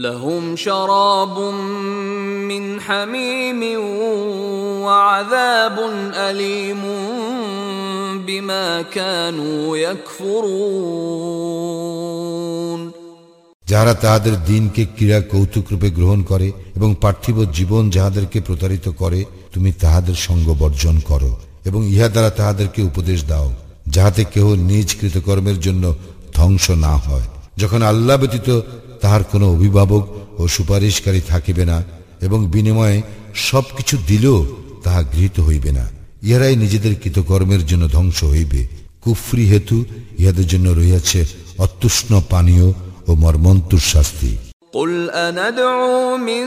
لهم شراب من حميم وعذاب اليم بما كانوا يكفرون যাহারা তাহাদের দিনকে ক্রীড়া কৌতুক রূপে গ্রহণ করে এবং পার্থিব জীবন যাহাদেরকে প্রতারিত করে তুমি তাহাদের সঙ্গ বর্জন করো এবং ইহা দ্বারা তাহাদেরকে উপদেশ দাও যাহাতে কেহ নিজ কৃতকর্মের জন্য ধ্বংস না হয় যখন আল্লাহ ব্যতীত তাহার কোনো অভিভাবক ও সুপারিশকারী থাকিবে না এবং বিনিময়ে সবকিছু দিলেও তাহা গৃহীত হইবে না ইহারাই নিজেদের কৃতকর্মের জন্য ধ্বংস হইবে কুফরি হেতু ইহাদের জন্য রহিয়াছে অতুষ্ণ পানীয় ও মর্মন্তুর শাস্তি قل أندعو من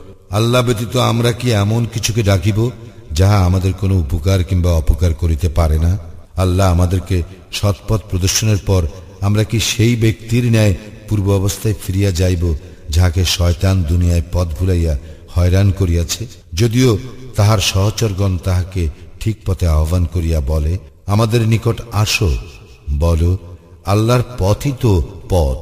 আল্লাহ ব্যতীত আমরা কি এমন কিছুকে ডাকিব, যাহা আমাদের কোনো উপকার কিংবা অপকার করিতে পারে না? আল্লাহ আমাদেরকে সৎপথ প্রদর্শনের পর আমরা কি সেই ব্যক্তির ন্যায় পূর্ব অবস্থায় ফিরিয়া যাইব, যাহাকে শয়তান দুনিয়ায় পথ ভুলাইয়া হয়রান করিয়াছে? যদিও তাহার সহচরগণ তাহাকে ঠিক পথে আহ্বান করিয়া বলে, আমাদের নিকট আসো, বলো, আল্লাহর পথই তো পথ,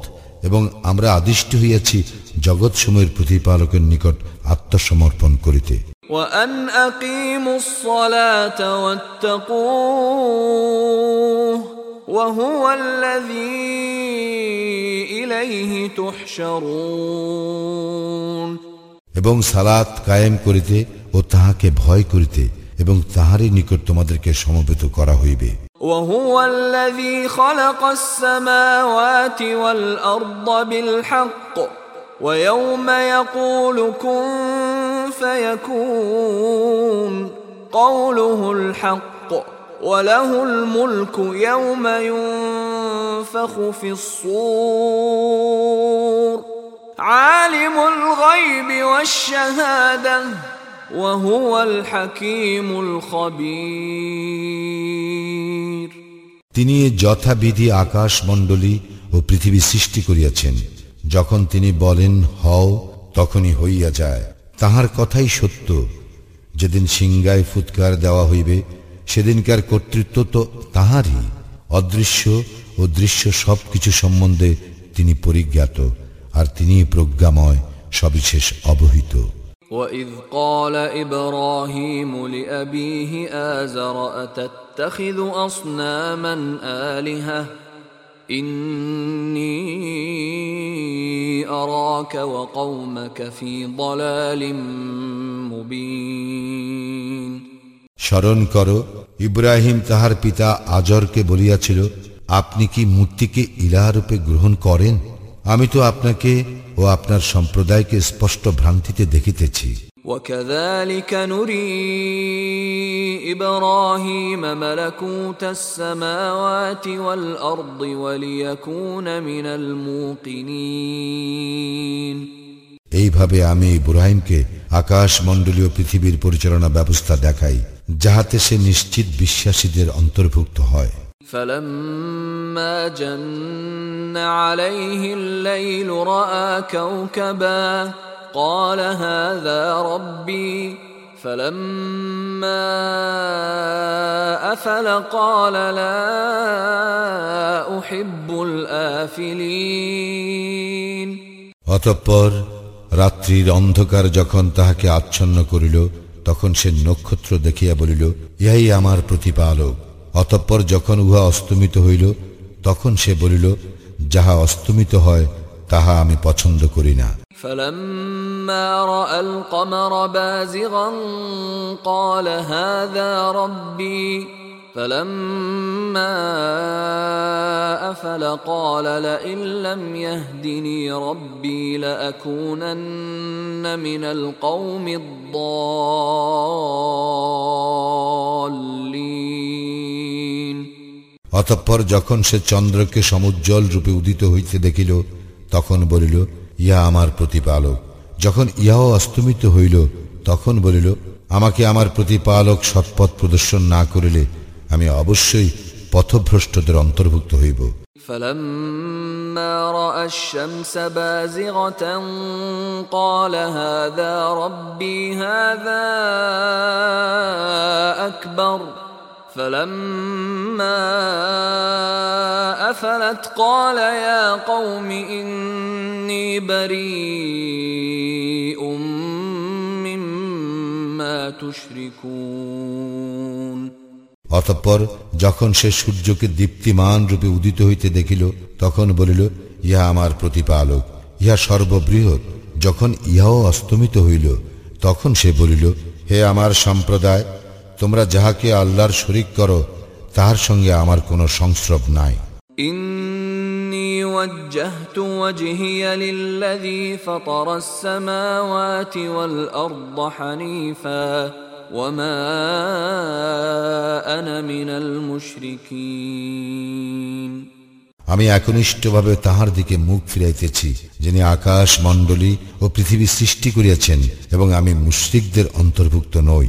এবং আমরা আদিষ্ট হইয়াছি জগৎসমূহের প্রতিপালকের নিকট আত্মসমর্পণ করিতে وأن أقيموا الصلاة واتقوه وهو الذي إليه تحشرون এবং সালাত কায়েম করিতে ও তাহাকে ভয় করিতে এবং তাহারই নিকট তোমাদেরকে সমবেত করা হইবে وهو الذي خلق السماوات والأرض بالحق ويوم يقول كن فيكون قوله الحق وله الملك يوم ينفخ في الصور عالم الغيب والشهاده وهو الحكيم الخبير তিনি যথাবিধি আকাশ মণ্ডলী ও পৃথিবী সৃষ্টি করিয়াছেন যখন তিনি বলেন হও তখনই হইয়া যায় তাহার কথাই সত্য যেদিন সিংগায় ফুৎকার দেওয়া হইবে সেদিনকার কর্তৃত্ব তো তাহারই অদৃশ্য ও দৃশ্য সব কিছু সম্বন্ধে তিনি পরিজ্ঞাত আর তিনি প্রজ্ঞাময় সবিশেষ অবহিত وإذ قال إبراهيم لأبيه آزر أتتخذ أصناما آلهة إني أراك وقومك في ضلال مبين স্মরণ করো ইব্রাহিম তাহার পিতা আজরকে বলিয়াছিল আপনি কি মূর্তিকে ইলারূপে গ্রহণ করেন আমি তো আপনাকে ও আপনার সম্প্রদায়কে স্পষ্ট ভ্রান্তিতে দেখিতেছি وكذلك نري إبراهيم ملكوت السماوات والأرض وليكون من الموقنين এইভাবে আমি ইব্রাহিমকে আকাশ মণ্ডলীয় পৃথিবীর পরিচালনা ব্যবস্থা দেখাই যাহাতে সে নিশ্চিত বিশ্বাসীদের অন্তর্ভুক্ত হয় فلما جن عليه الليل رأى كوكبا قال هذا ربي فلما أفل قال لا أحب الآفلين অতঃপর রাত্রির অন্ধকার যখন তাহাকে আচ্ছন্ন করিল তখন সে নক্ষত্র দেখিয়া বলিল ইহাই আমার প্রতিপালক অতঃপর যখন উহা অস্তমিত হইল তখন সে বলিল যাহা অস্তমিত হয় তাহা আমি পছন্দ করি না فلما راى القمر بازغا قال هذا ربي فلما افل قال لئن لم يهدني ربي لاكونن من القوم الضالين অতঃপর যখন সে চন্দ্রকে সমুজ্জ্বল রূপে উদিত হইতে দেখিল তখন বলিল ইহা আমার প্রতিপালক যখন ইহাও অস্তমিত হইল তখন বলিল আমাকে আমার প্রতিপালক সৎপথ প্রদর্শন না করিলে আমি অবশ্যই পথভ্রষ্টদের অন্তর্ভুক্ত হইব فلما راى الشمس بازغه قال هذا ربي هذا اكبر فلما افلت قال يا قوم اني بريء مما تشركون অতঃপর যখন সে সূর্যকে দীপ্তিমান রূপে উদিত হইতে দেখিল তখন বলিল ইহা আমার প্রতিপালক ইহা সর্ববৃহৎ যখন ইহাও অস্তমিত হইল তখন সে বলিল হে আমার সম্প্রদায় তোমরা যাহাকে আল্লাহর শরিক করো তাহার সঙ্গে আমার কোনো সংস্রব নাই إني وجهت وجهي للذي فطر السماوات والأرض حنيفا وما أنا من المشركين আমি একনিষ্ঠভাবে তাহার দিকে মুখ ফিরাইতেছি যিনি আকাশ মণ্ডলী ও পৃথিবী সৃষ্টি করিয়াছেন এবং আমি মুশরিকদের অন্তর্ভুক্ত নই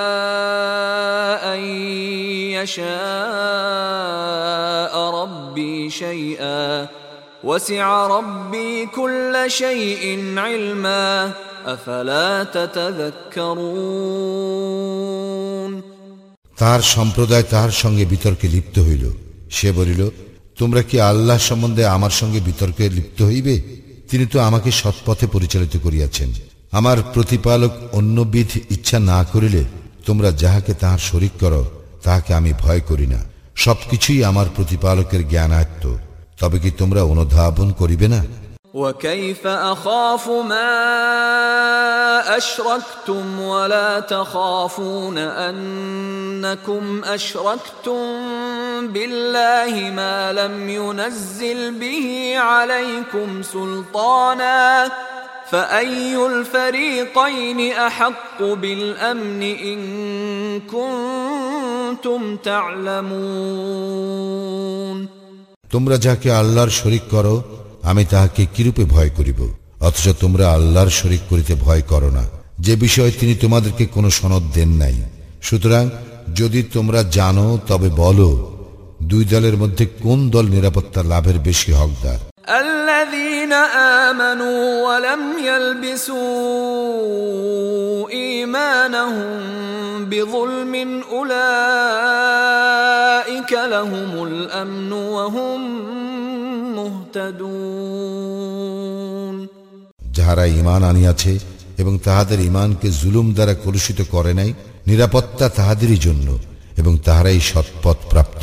يشاء ربي شيئا وسع ربي كل شيء علما أفلا تتذكرون তাহার সম্প্রদায় তাহার সঙ্গে বিতর্কে লিপ্ত হইল সে বলিল তোমরা কি আল্লাহ সম্বন্ধে আমার সঙ্গে বিতর্কে লিপ্ত হইবে তিনি তো আমাকে সৎপথে পরিচালিত করিয়াছেন আমার প্রতিপালক অন্যবিধ ইচ্ছা না করিলে তোমরা যাহাকে তাহার শরিক করো তাহাকে আমি ভয় করি না সবকিছুই আমার প্রতিপালকের জ্ঞানায়ত্ত তবে কি তোমরা অনুধাবন করিবে না وكيف اخاف ما اشركتم ولا تخافون انكم اشركتم بالله ما لم ينزل به عليكم سلطانا فاي الفريقين احق بالامن ان كنتم تعلمون তোমরা যাকে আল্লাহর শরিক করো আমি তাহাকে কিরূপে ভয় করিব অথচ তোমরা আল্লাহর শরিক করিতে ভয় করো না যে বিষয়ে তিনি তোমাদেরকে কোনো সনদ দেন নাই সুতরাং যদি তোমরা জানো তবে বলো দুই দলের মধ্যে কোন দল নিরাপত্তা লাভের বেশি হকদার الذين آمنوا ولم يلبسوا إيمانهم بظلم أولئك لهم الأمن وهم مهتدون যাহারা ইমান আনিয়াছে এবং তাহাদের ইমানকে জুলুম দ্বারা কলুষিত করে নাই নিরাপত্তা তাহাদেরই জন্য এবং তাহারাই সৎপথ প্রাপ্ত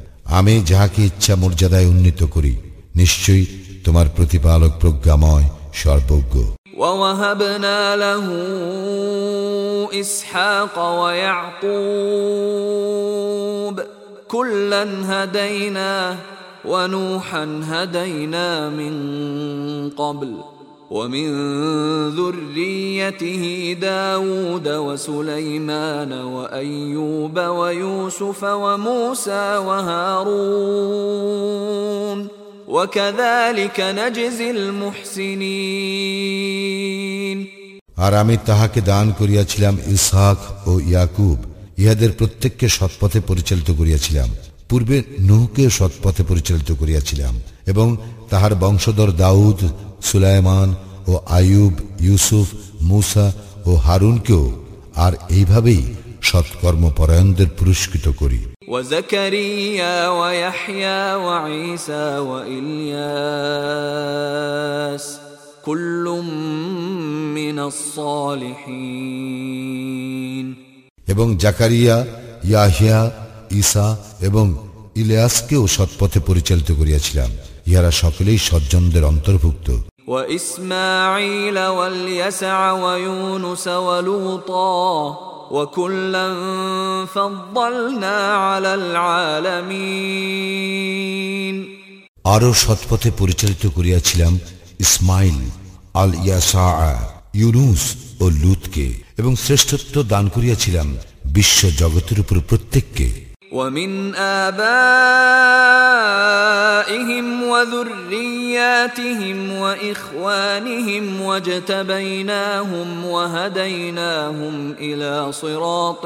আমি যাহাকে ইচ্ছা মর্যাদায় উন্নীত করি নিশ্চয়ই তোমার প্রতিপালক প্রজ্ঞাময় সর্বজ্ঞ ووهبنا له اسحاق ويعقوب كلا هدينا ونوحا هدينا من قبل ومن ذريته داود وسليمان وايوب ويوسف وموسى وهارون وكذلك نجزي المحسنين আর আমি তাহাকে দান করিয়াছিলাম ইসহাক ও ইয়াকুব ইহাদের প্রত্যেককে সৎপথে পরিচালিত করিয়াছিলাম পূর্বে নুহকে সৎপথে পরিচালিত করিয়াছিলাম এবং তাহার বংশধর দাউদ সুলাইমান ও আয়ুব ইউসুফ মুসা ও হারুনকেও আর এইভাবেই সৎকর্মপরায়ণদের পুরস্কৃত করি وزكريا ويحيى وعيسى والياس كل من الصالحين এবং জাকারিয়া ইয়াহিয়া ঈসা এবং ইলিয়াসকেও সৎপথে পরিচালিত করিয়াছিলাম ইহারা সকলেই সজ্জনদের অন্তর্ভুক্ত واسماعيل واليسع ويونس ولوطا وكلا فضلنا على العالمين আরও সৎপথে পরিচালিত করিয়াছিলাম ইসমাইল আল ইয়াসা ইউনুস ও লুতকে এবং শ্রেষ্ঠত্ব দান করিয়াছিলাম বিশ্ব জগতের উপর প্রত্যেককে ومن آبائهم وذرياتهم وإخوانهم واجتبيناهم وهديناهم إلى صراط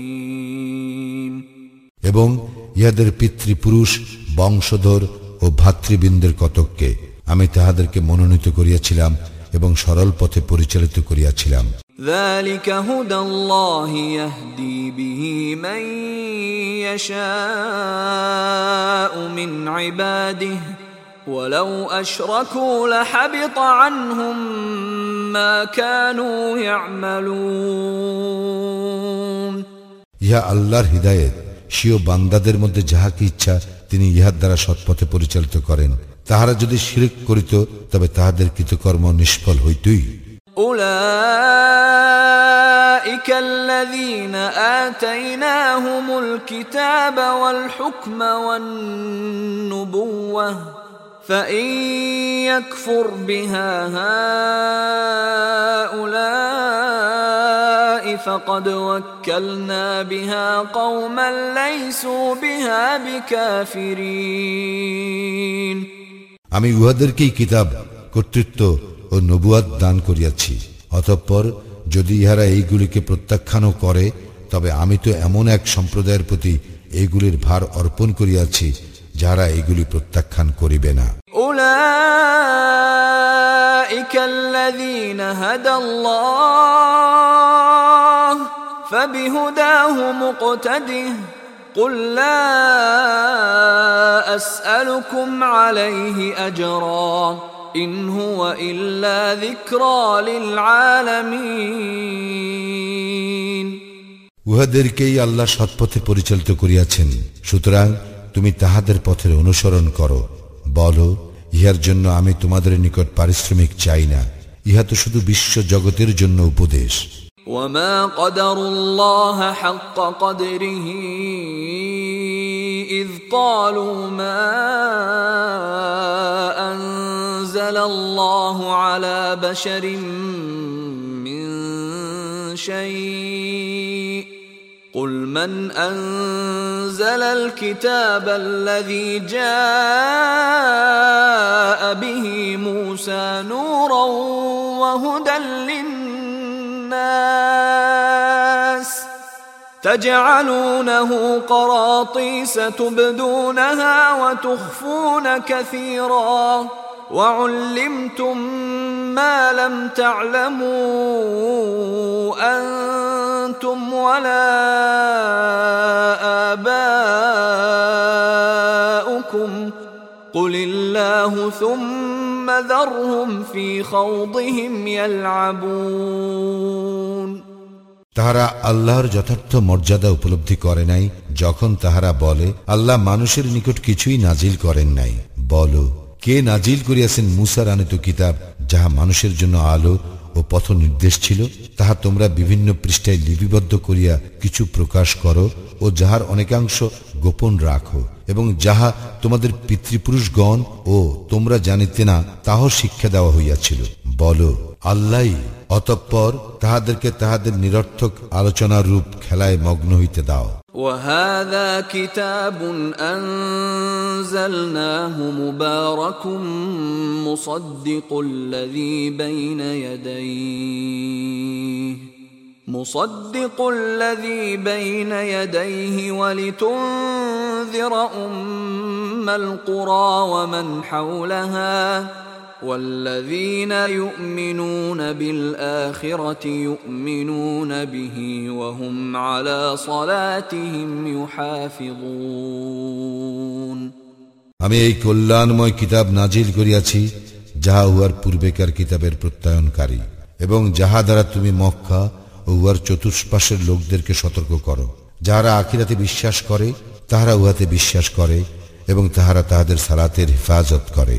مستقيم এবং ইহাদের পিতৃপুরুষ বংশধর ও ভাতৃবৃন্দের কতককে আমি তাহাদেরকে মনোনীত করিয়াছিলাম এবং সরল পথে পরিচালিত করিয়াছিলাম ذلك هدى الله يهدي به من يشاء من عباده ولو أشركوا لحبط عنهم ما كانوا يعملون ইহা আল্লাহর হৃদায়ত স্বীয় বান্দাদের মধ্যে যাহাকে ইচ্ছা তিনি ইহার দ্বারা সৎপথে পরিচালিত করেন তাহারা যদি শিরিক করিত তবে তাহাদের কৃতকর্ম নিষ্ফল হইতই أولئك الذين آتيناهم الكتاب والحكم والنبوة فإن يكفر بها هؤلاء فقد وكلنا بها قوما ليسوا بها بكافرين আমি উহাদেরকেই কিতাব কর্তৃত্ব ও নবুয়াদ দান করিয়াছি অতঃপর যদি ইহারা এইগুলিকে প্রত্যাখ্যানও করে তবে আমি তো এমন এক সম্প্রদায়ের প্রতি এইগুলির ভার অর্পণ করিয়াছি যারা এইগুলি প্রত্যাখ্যান করিবে না أولئك الذين هدى الله فبهداه مقتده قل لا أسألكم عليه أجرا إن هو إلا ذكرى للعالمين উহাদেরকেই আল্লাহ সৎপথে পরিচালিত করিয়াছেন সুতরাং তুমি তাহাদের পথের অনুসরণ করো বলো ইহার জন্য আমি তোমাদের নিকট পারিশ্রমিক চাই না ইহা তো শুধু বিশ্ব জগতের জন্য উপদেশ وما قدر الله حق قدره إذ قالوا ما أنزل الله على بشر من شيء. قل من أنزل الكتاب الذي جاء به موسى نورا وهدى للناس. تجعلونه قراطيس تبدونها وتخفون كثيرا. وعلمتم ما لم تعلموا انتم ولا اباؤكم قل الله ثم ذرهم في خوضهم يلعبون তাহারা আল্লাহর যথার্থ মর্যাদা উপলব্ধি করে নাই যখন তাহারা বলে আল্লাহ মানুষের নিকট কিছুই নাজিল করেন নাই বলো কে নাজিল করিয়াছেন মুসার আনিত কিতাব, যাহা মানুষের জন্য আলো ও পথ নির্দেশ ছিল, তাহা তোমরা বিভিন্ন পৃষ্ঠায় লিপিবদ্ধ করিয়া কিছু প্রকাশ করো ও যাহার অনেকাংশ গোপন রাখো, এবং যাহা তোমাদের পিতৃপুরুষগণ ও তোমরা জানিতে না তাহ শিক্ষা দেওয়া হইয়াছিল। বলো আল্লাহ অতঃপর তাহাদেরকে তাহাদের নিরর্থক আলোচনার রূপ খেলায় মগ্ন হইতে দাও وهذا كتاب أنزلناه مبارك مصدق الذي بين يديه مصدق الذي بين يديه ولتنذر أم القرى ومن حولها والذين يؤمنون بالآخرة يؤمنون به وهم على صلاتهم يحافظون আমি এই কল্যাণময় কিতাব নাজিল করিয়াছি যাহা উহার পূর্বেকার কিতাবের প্রত্যয়নকারী এবং যাহা দ্বারা তুমি মক্কা ও উহার চতুষ্পাশের লোকদেরকে সতর্ক করো যাহারা আখিরাতে বিশ্বাস করে তাহারা উহাতে বিশ্বাস করে এবং তাহারা তাহাদের সালাতের হেফাজত করে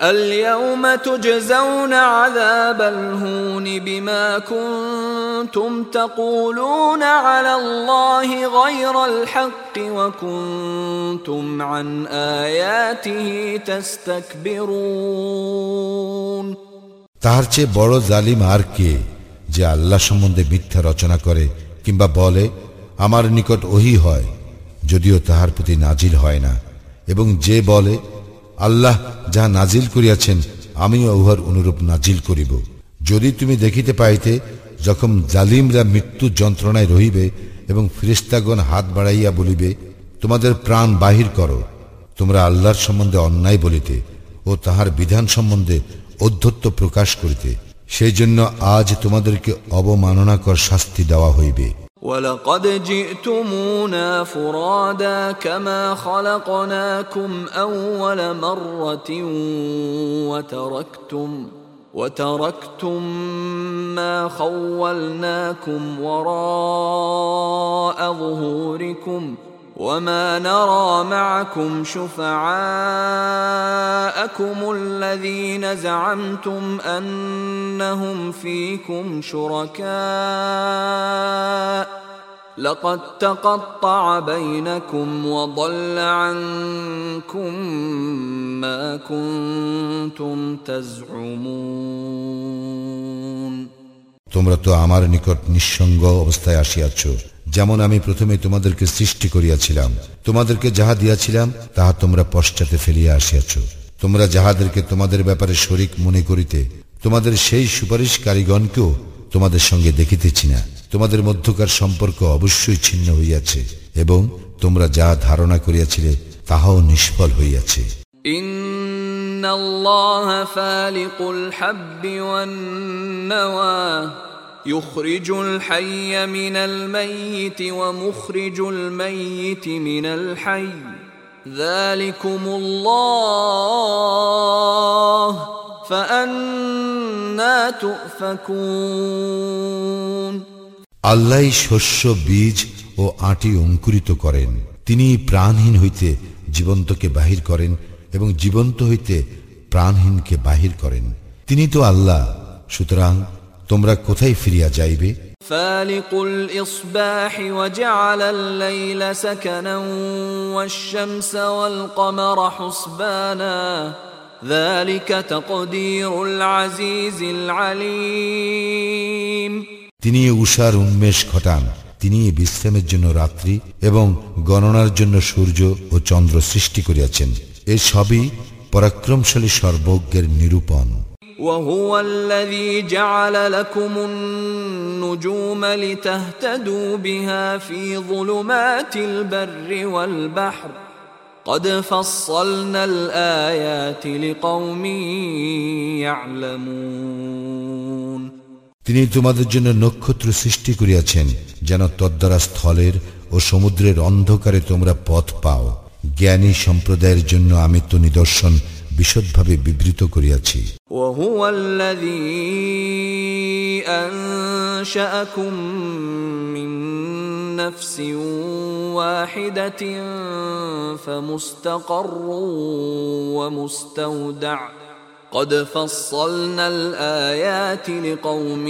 اليوم تجزون عذاب الهون بما كنتم تقولون على الله غير الحق وكنتم عن آياته تستكبرون তাহার চেয়ে বড় জালিম আর কে যে আল্লাহ সম্বন্ধে মিথ্যা রচনা করে কিংবা বলে আমার নিকট ওহি হয় যদিও তাহার প্রতি নাজিল হয় না এবং যে বলে আল্লাহ যাহা নাজিল করিয়াছেন, আমিও উহার অনুরূপ নাজিল করিব। যদি তুমি দেখিতে পাইতে, যখন জালিমরা মৃত্যু যন্ত্রণায় রহিবে এবং ফিরিস্তাগণ হাত বাড়াইয়া বলিবে, তোমাদের প্রাণ বাহির করো। তোমরা আল্লাহর সম্বন্ধে অন্যায় বলিতে ও তাহার বিধান সম্বন্ধে অধ্যত্ব প্রকাশ করিতে। সেই জন্য আজ তোমাদেরকে অবমাননাকর শাস্তি দেওয়া হইবে। ولقد جئتمونا فرادا كما خلقناكم أول مرة وتركتم وتركتم ما خولناكم وراء ظهوركم وما نرى معكم شفعاءكم الذين زعمتم انهم فيكم شركاء لقد تقطع بينكم وضل عنكم ما كنتم تزعمون তোমরা তো আমার নিকট নিঃসঙ্গ অবস্থায় আসিয়াছ যেমন আমি প্রথমে তোমাদেরকে সৃষ্টি করিয়াছিলাম, তোমাদেরকে যাহা দিয়াছিলাম, তাহা তোমরা পশ্চাতে ফেলিয়া আসিয়াছ। তোমরা যাহাদেরকে তোমাদের ব্যাপারে শরিক মনে করিতে, তোমাদের সেই সুপারিশ কারিগণকেও তোমাদের সঙ্গে দেখিতেছি না। তোমাদের মধ্যকার সম্পর্ক অবশ্যই ছিন্ন হইয়াছে, এবং তোমরা যা ধারণা করিয়াছিলে, তাহাও নিষ্ফল হইয়াছে। ইন্নাল্লাহ ফালিকুল ওয়ান নাওয়া। يخرج الحي من الميت ومخرج الميت من الحي ذلكم الله فأنا تؤفكون আল্লাহ শস্য বীজ ও আটি অঙ্কুরিত করেন তিনি প্রাণহীন হইতে জীবন্তকে বাহির করেন এবং জীবন্ত হইতে প্রাণহীনকে বাহির করেন তিনি তো আল্লাহ সুতরাং তোমরা কোথায় ফিরিয়া যাইবে فالق الإصباح وجعل الليل سكنا والشمس والقمر حسبانا ذلك تقدير العزيز العليم তিনি উষার উন্মেষ ঘটান তিনি বিশ্রামের জন্য রাত্রি এবং গণনার জন্য সূর্য ও চন্দ্র সৃষ্টি করিয়াছেন এ সবই পরাক্রমশালী সর্বজ্ঞের নিরূপণ وهو الذي جعل لكم النجوم لتهتدوا بها في ظلمات البر والبحر قد فصلنا الآيات لقوم يعلمون তিনি তোমাদের জন্য নক্ষত্র সৃষ্টি করিয়াছেন যেন তদ্বারা স্থলের ও সমুদ্রের অন্ধকারে তোমরা পথ পাও জ্ঞানী সম্প্রদায়ের জন্য আমি তো নিদর্শন বিশদভাবে বিবৃত করিয়াছি وهو الذي أنشأكم من نفس واحدة فمستقر ومستودع قد فصلنا الآيات لقوم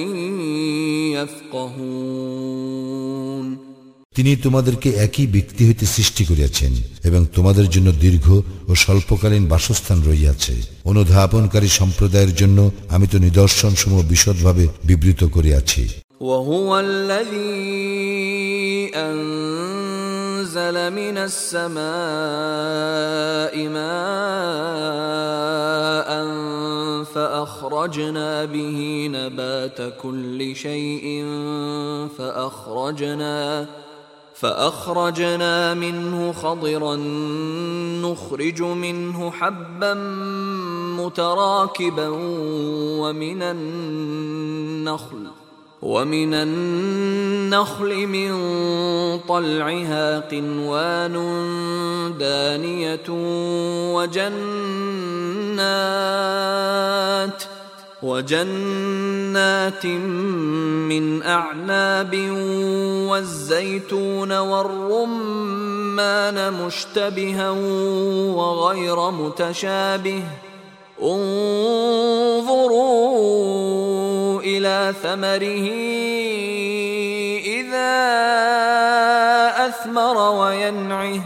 يفقهون তিনি তোমাদেরকে একই ব্যক্তি হইতে সৃষ্টি করিয়াছেন এবং তোমাদের জন্য দীর্ঘ ও স্বল্পকালীন বাসস্থান রইয়াছে অনুধাবনকারী সম্প্রদায়ের জন্য আমি তো নিদর্শন সমূহ বিশদভাবে বিবৃত করিয়াছি وهو الذي أنزل من السماء ماء فأخرجنا به نبات كل شيء فأخرجنا فأخرجنا منه خضرا نخرج منه حبا متراكبا ومن النخل ومن النخل من طلعها قنوان دانية وجنات. وجنات من أعناب والزيتون والرمان مشتبها وغير متشابه. انظروا إلى ثمره إذا أثمر وينعه.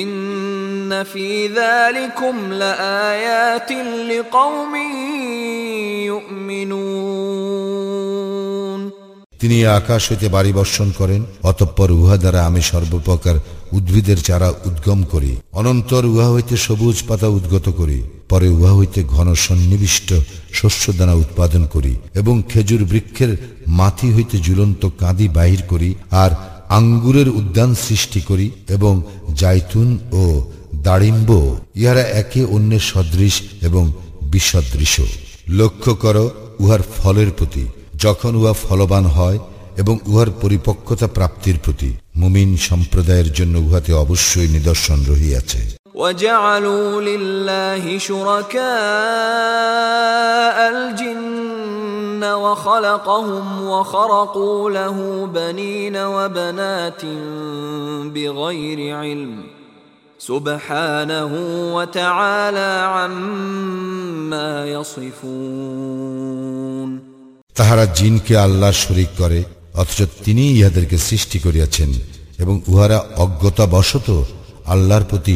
ইন্ন ফি যালিকুম লাআয়াতিন লিকাউমিন ইউমিনুন তিনি আকাশ হইতে বাড়ি বর্ষণ করেন, অতঃপর উহা দ্বারা আমি সর্বপ্রকার উদ্ভিদের চারা উদ্গম করি। অনন্তর উহা হইতে সবুজ পাতা উদ্গত করি, পরে উহা হইতে ঘন সন্নিবিষ্ট শস্য দানা উৎপাদন করি, এবং খেজুর বৃক্ষের মাথি হইতে ঝুলন্ত কাঁদি বাহির করি, আর আঙ্গুরের উদ্যান সৃষ্টি করি এবং জাইতুন ও দাড়িম্ব ইহারা একে অন্যের সদৃশ এবং বিসদৃশ। লক্ষ্য কর, উহার ফলের প্রতি, যখন উহা ফলবান হয় এবং উহার পরিপক্কতা প্রাপ্তির প্রতি, মুমিন সম্প্রদায়ের জন্য উহাতে অবশ্যই নিদর্শন রহিয়াছে। وجعلوا لله شركاء الجن وخلقهم وخرقوا له بنين وبنات بغير علم سبحانه وتعالى عما يصفون তাহারা জিনকে আল্লাহর শরিক করে অথচ তিনি ইহাদেরকে সৃষ্টি করিয়াছেন এবং উহারা অজ্ঞতা বশত আল্লাহর প্রতি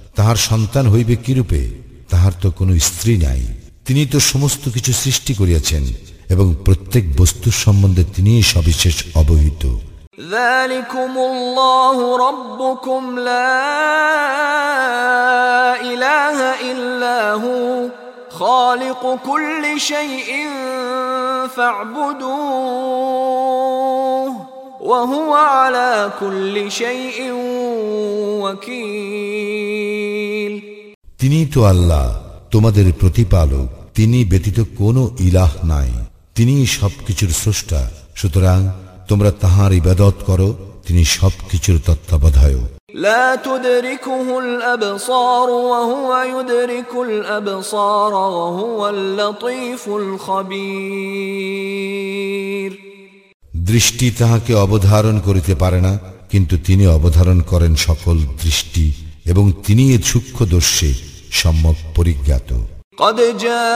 তাহার সন্তান হইবে কিরূপে তাহার তো কোনো স্ত্রী নাই তিনি তো সমস্ত কিছু সৃষ্টি করিয়াছেন এবং প্রত্যেক বস্তুর সম্বন্ধে তিনি সবিশেষ অবহিত ذلكم الله ربكم لا إله إلا هو خالق كل شيء فاعبدوه وهو على كل شيء وكيل তিনি তো আল্লাহ তোমাদের প্রতিপালক তিনি ব্যতীত কোনো ইলাহ নাই তিনি সবকিছুর স্রষ্টা সুতরাং তোমরা তাহার ইবাদত করো তিনি সবকিছুর তত্ত্বাবধায়ক لا تدركه الأبصار وهو يدرك الأبصار وهو اللطيف الخبير দৃষ্টি তাহাকে অবধারণ করিতে পারে না কিন্তু তিনি অবধারণ করেন সকল দৃষ্টি এবং তিনি এ সূক্ষ্মদর্শে সম্যক পরিজ্ঞাত قد جاءكم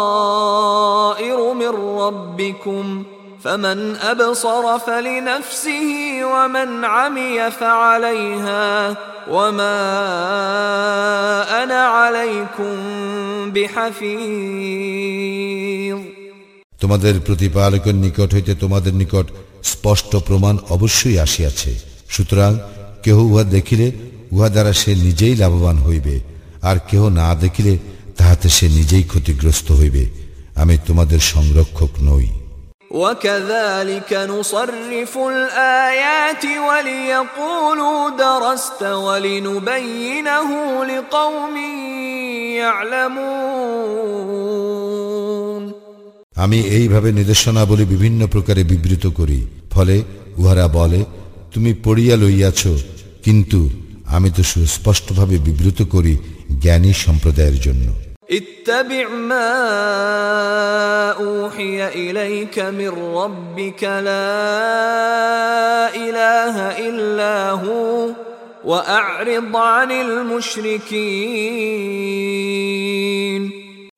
بصائر من ربكم فمن أبصر فلنفسه ومن عمي فعليها وما أنا عليكم بحفيظ তোমাদের প্রতিপালকের নিকট হইতে তোমাদের নিকট স্পষ্ট প্রমাণ অবশ্যই আসিয়াছে সুতরাং কেহ উহা দেখিলে উহা দ্বারা সে নিজেই লাভবান হইবে আর কেহ না দেখিলে তাহাতে সে নিজেই ক্ষতিগ্রস্ত হইবে আমি তোমাদের সংরক্ষক নই وكذلك نصرف الآيات وليقولوا درست ولنبينه لقوم يعلمون আমি এইভাবে নির্দেশনাবলী বিভিন্ন প্রকারে বিবৃত করি ফলে উহারা বলে তুমি পড়িয়া লইয়াছ কিন্তু আমি তো সুস্পষ্টভাবে বিবৃত করি জ্ঞানী সম্প্রদায়ের জন্য اتبع ما أوحي إليك من ربك لا إله إلا هو وأعرض عن المشركين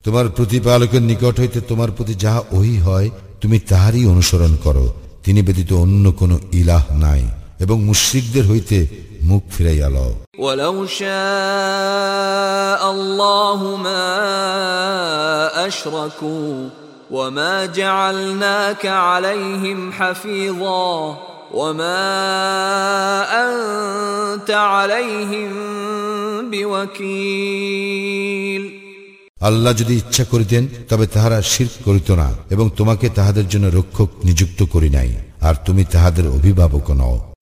তোমার প্রতিপালকের নিকট হইতে তোমার প্রতি যাহা ওহি হয় তুমি তাহারই অনুসরণ করো তিনি ব্যতীত অন্য কোনো ইলাহ নাই এবং মুশ্রিকদের হইতে মুখ ফিরাইয়া লও ولو شاء الله ما أشركوا وما جعلناك عليهم حفيظا وما أنت عليهم بوكيل আল্লাহ যদি ইচ্ছা করিতেন তবে তাহারা শির করিত না এবং তোমাকে তাহাদের জন্য রক্ষক নিযুক্ত করি নাই আর তুমি তাহাদের অভিভাবক নও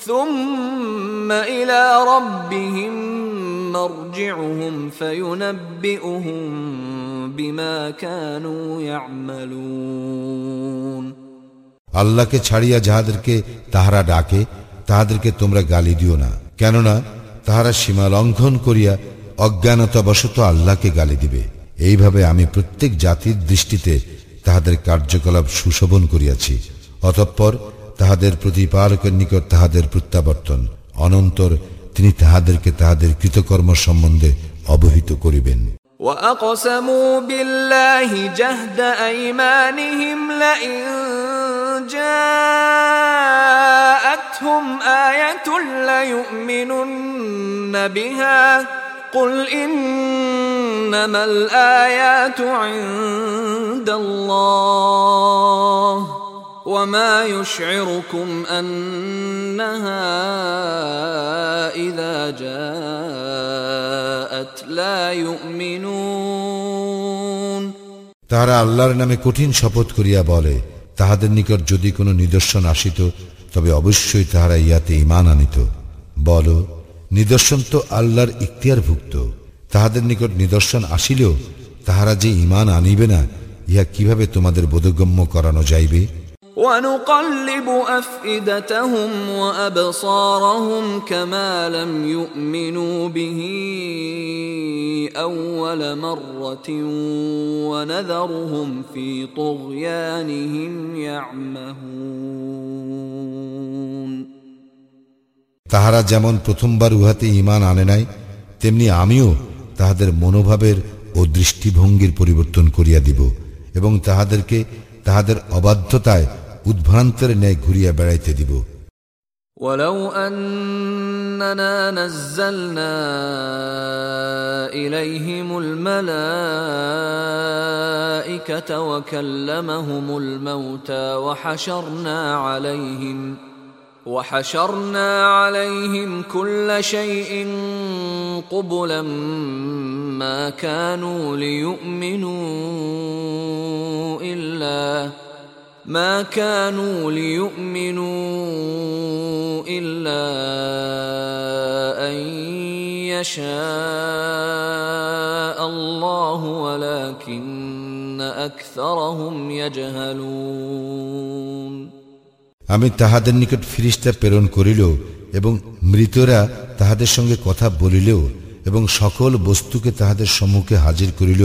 ثم إلى ربهم مرجعهم فينبئهم بما كانوا يعملون আল্লাহকে ছাড়িয়া যাহাদেরকে তাহারা ডাকে তাহাদেরকে তোমরা গালি দিও না কেননা তাহারা সীমা লঙ্ঘন করিয়া অজ্ঞানতাবশত আল্লাহকে গালি দিবে এইভাবে আমি প্রত্যেক জাতির দৃষ্টিতে তাহাদের কার্যকলাপ সুশোভন করিয়াছি অতঃপর তাহাদের প্রতিপালকের নিকট তাহাদের প্রত্যাবর্তন অনন্তর তিনি তাহাদেরকে তাহাদের কৃতকর্ম সম্বন্ধে অবহিত করিবেন وأقسموا بالله جهد أيمانهم لئن جاءتهم آية ليؤمنن بها قل إنما الآيات عند الله وما يشعركم أنها إذا جاءت لا يؤمنون তাহারা আল্লাহর নামে কঠিন শপথ করিয়া বলে তাহাদের নিকট যদি কোনো নিদর্শন আসিত তবে অবশ্যই তাহারা ইয়াতে ইমান আনিত বল নিদর্শন তো আল্লাহর ইখতিয়ারভুক্ত তাহাদের নিকট নিদর্শন আসিলেও তাহারা যে ইমান আনিবে না ইহা কিভাবে তোমাদের বোধগম্য করানো যাইবে ونقلب أفئدتهم وأبصارهم كما لم يؤمنوا به أول مرة ونذرهم في طغيانهم يعمهون তাহারা যেমন প্রথমবার উহাতে ইমান আনে নাই তেমনি আমিও তাহাদের মনোভাবের ও দৃষ্টিভঙ্গির পরিবর্তন করিয়া দিব এবং তাহাদেরকে তাহাদের অবাধ্যতায় উদ্ভ্রান্তের ন্যায় ঘুরিয়া বেড়াইতে দিব ولو أننا نزلنا إليهم الملائكة وكلمهم الموتى وحشرنا عليهم وحشرنا عليهم كل شيء قبلا ما كانوا ليؤمنوا إلا ما كانوا ليؤمنوا إلا أن يشاء الله ولكن أكثرهم يجهلون আমি তাহাদের নিকট ফিরিস্তা প্রেরণ করিল এবং মৃতরা তাহাদের সঙ্গে কথা বলিলেও এবং সকল বস্তুকে তাহাদের সম্মুখে হাজির করিল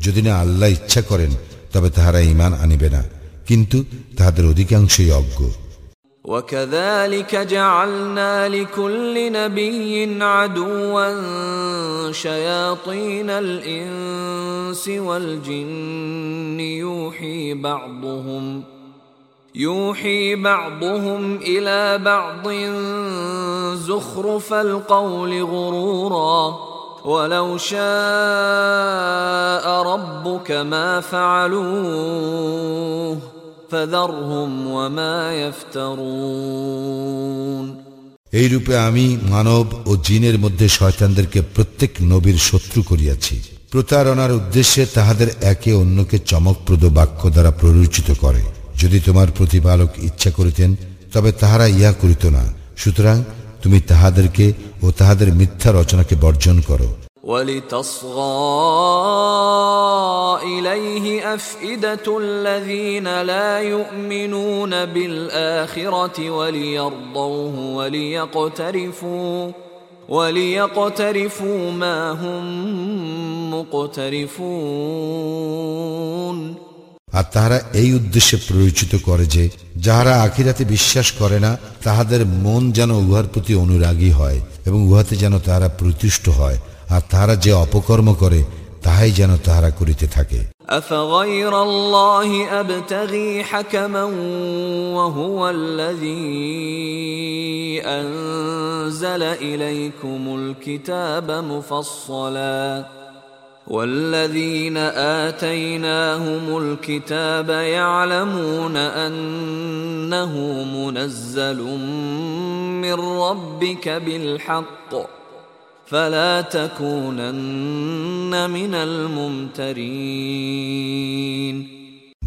যদি না আল্লাহ ইচ্ছা করেন তবে তাহারা ইমান আনিবে না কিন্তু তাহাদের অধিকাংশই অজ্ঞ وكذلك جعلنا لكل نبي عدوا شياطين الإنس والجن يوحي بعضهم يوحي بعضهم إلى بعض زخرف القول غرورا ولو شاء ربك ما فعلوه এইরূপে আমি মানব ও জিনের মধ্যে শয়তানদেরকে প্রত্যেক নবীর শত্রু করিয়াছি। প্রতারণার উদ্দেশ্যে তাহাদের একে অন্যকে চমকপ্রদ বাক্য দ্বারা প্ররোচিত করে। যদি তোমার প্রতিপালক ইচ্ছা করিতেন, তবে তাহারা ইয়া করিত না। সুতরাং তুমি তাহাদেরকে ও তাহাদের মিথ্যা রচনাকে বর্জন করো। ولتصغى إليه أفئدة الذين لا يؤمنون بالآخرة وليرضوه وليقترفوا وليقترفوا ما هم مقترفون আর তাহারা এই উদ্দেশ্যে প্ররোচিত করে যে যাহারা আখিরাতে বিশ্বাস করে না তাহাদের মন যেন উহার প্রতি অনুরাগী হয় এবং উহাতে যেন তাহারা প্রতিষ্ঠ হয় আর তাহারা যে অপকর্ম করে তাহাই যেন তাহারা করিতে থাকে أفغير الله أبتغي حكما وهو الذي أنزل إليكم الكتاب مفصلا والذين آتيناهم الكتاب يعلمون أنه منزل من ربك بالحق فلا تكونن من الممترين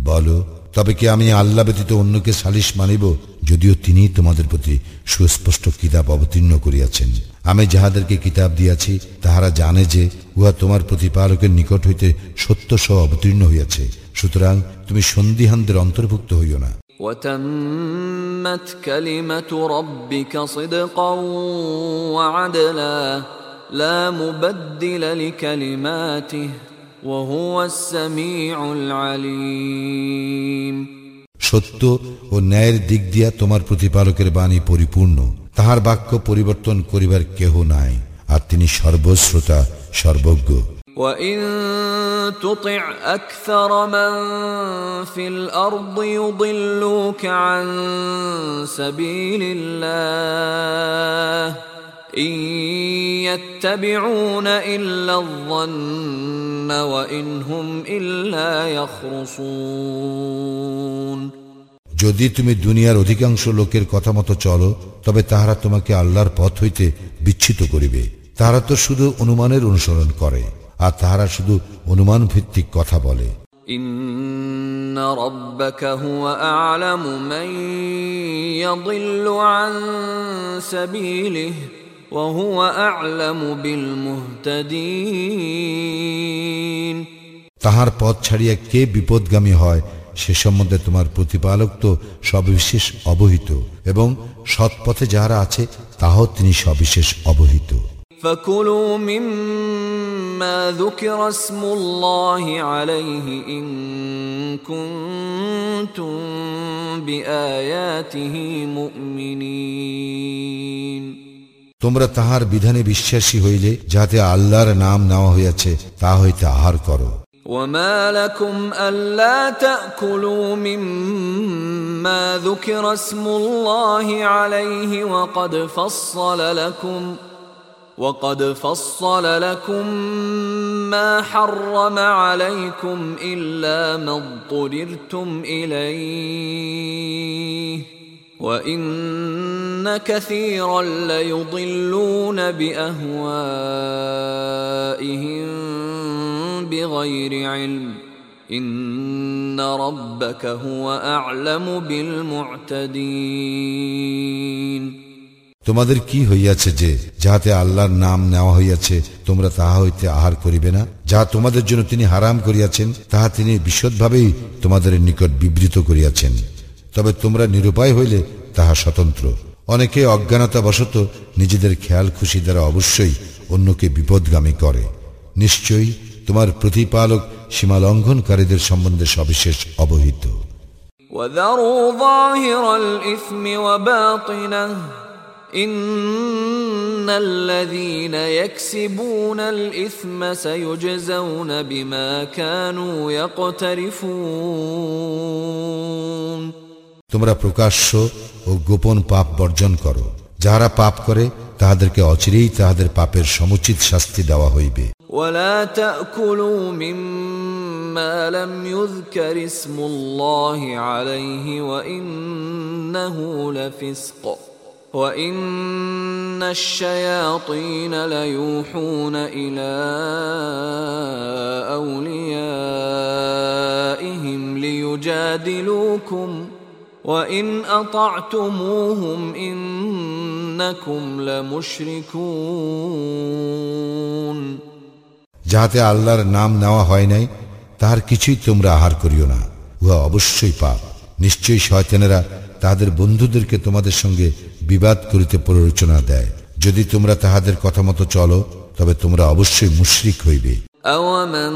বলো তবে কি আমি আল্লাহ ব্যতীত অন্যকে সালিশ মানিব যদিও তিনি তোমাদের প্রতি সুস্পষ্ট কিতাব অবতীর্ণ করিয়াছেন আমি যাহাদেরকে কিতাব দিয়াছি তাহারা জানে যে উহা তোমার প্রতিপালকের নিকট হইতে সত্য সহ অবতীর্ণ হইয়াছে সুতরাং তুমি সন্দিহানদের অন্তর্ভুক্ত হইও না وتمت كلمة ربك صدقا وعدلا لا مبدل لكلماته وهو السميع العليم সত্য ও ন্যায়ের দিক দিয়া তোমার প্রতিপালকের বাণী পরিপূর্ণ তাহার বাক্য পরিবর্তন করিবার কেহ নাই আর তিনি সর্বশ্রোতা সর্বজ্ঞ وإن تطع أكثر من في الأرض يضلوك عن سبيل الله إن يتبعون إلا الظن وإن هم إلا يخرصون যদি তুমি দুনিয়ার অধিকাংশ লোকের কথা মতো চলো তবে তাহারা তোমাকে আল্লাহর পথ হইতে বিচ্ছিত করিবে তাহারা তো শুধু অনুমানের অনুসরণ করে আর তাহারা শুধু অনুমান ভিত্তিক কথা বলে إن ربك هو أعلم من يضل عن سبيله وهو أعلم بالمهتدين তাহার পথ ছাড়িয়া কে বিপদগামী হয় সে সম্বন্ধে তোমার প্রতিপালক তো সবিশেষ অবহিত এবং সৎপথে যাহারা আছে তাহাও তিনি সবিশেষ অবহিত فكلوا مما ذكر اسم الله عليه إن كنتم بآياته مؤمنين তোমরা তাহার বিধানে বিশ্বাসী হইলে যাতে আল্লাহর নাম নেওয়া হইয়াছে তা হইতে আহার করো وما لكم ألا تأكلوا مما ذكر اسم الله عليه وقد فصل لكم وقد فصل لكم ما حرم عليكم إلا ما اضطررتم إليه وإن كثيرا ليضلون بأهوائهم بغير علم إن ربك هو أعلم بالمعتدين তোমাদের কি হইয়াছে যে যাহাতে আল্লাহর নাম নেওয়া হইয়াছে তোমরা তাহা হইতে আহার করিবে না যাহা তোমাদের জন্য তিনি হারাম করিয়াছেন তাহা তিনি বিশদভাবেই তোমাদের নিকট বিবৃত করিয়াছেন তবে তোমরা নিরুপায় হইলে তাহা স্বতন্ত্র অনেকে অজ্ঞানতা বশত নিজেদের খেয়াল খুশি দ্বারা অবশ্যই অন্যকে বিপদগামী করে নিশ্চয়ই তোমার প্রতিপালক সীমালঙ্ঘনকারীদের সম্বন্ধে সবিশেষ অবহিত وذروا ظاهر الإثم وباطنه إن الذين يكسبون الإثم سيجزون بما كانوا يقترفون তোমরা প্রকাশ্য ও গোপন পাপ বর্জন করো যাহারা পাপ করে তাহাদেরকে অচিরেই তাহাদের পাপের সমুচিত শাস্তি দেওয়া হইবে ولا تأكلوا مما لم يذكر اسم الله عليه وإنه لفسق وإن الشياطين ليوحون إلى أوليائهم ليجادلوكم وإن أطعتموهم إنكم لمشركون যাহাতে আল্লাহর নাম নেওয়া হয় নাই তাহার কিছুই তোমরা আহার করিও না উহা অবশ্যই পাপ নিশ্চয়ই শয়তানেরা তাহাদের বন্ধুদেরকে তোমাদের সঙ্গে বিবাদ করিতে প্ররোচনা দেয় যদি তোমরা তাহাদের কথা মতো চলো তবে তোমরা অবশ্যই মুশরিক হইবে أومن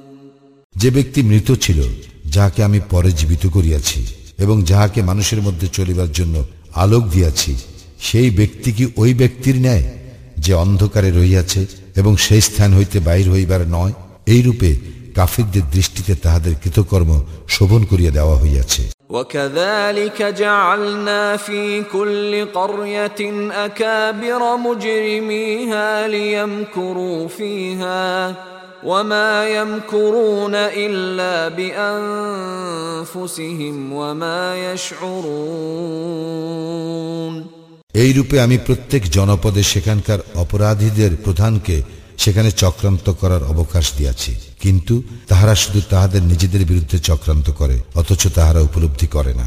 যে ব্যক্তি মৃত ছিল যাহাকে আমি পরে জীবিত করিয়াছি এবং যাহাকে মানুষের মধ্যে চলিবার জন্য আলোক দিয়াছি সেই ব্যক্তি কি ওই ব্যক্তির ন্যায় যে অন্ধকারে রহিয়াছে এবং সেই স্থান হইতে বাহির হইবার নয় এই রূপে কাফিরদের দৃষ্টিতে তাহাদের কৃতকর্ম শোভন করিয়া দেওয়া হইয়াছে وكذلك جعلنا في كل قرية أكابر مجرميها ليمكروا فيها وما يمكرون إلا بأنفسهم وما يشعرون এই রূপে আমি প্রত্যেক জনপদে সেখানকার অপরাধীদের প্রধানকে সেখানে চক্রান্ত করার অবকাশ দিয়াছি কিন্তু তাহারা শুধু তাহাদের নিজেদের বিরুদ্ধে চক্রান্ত করে অথচ তাহারা উপলব্ধি করে না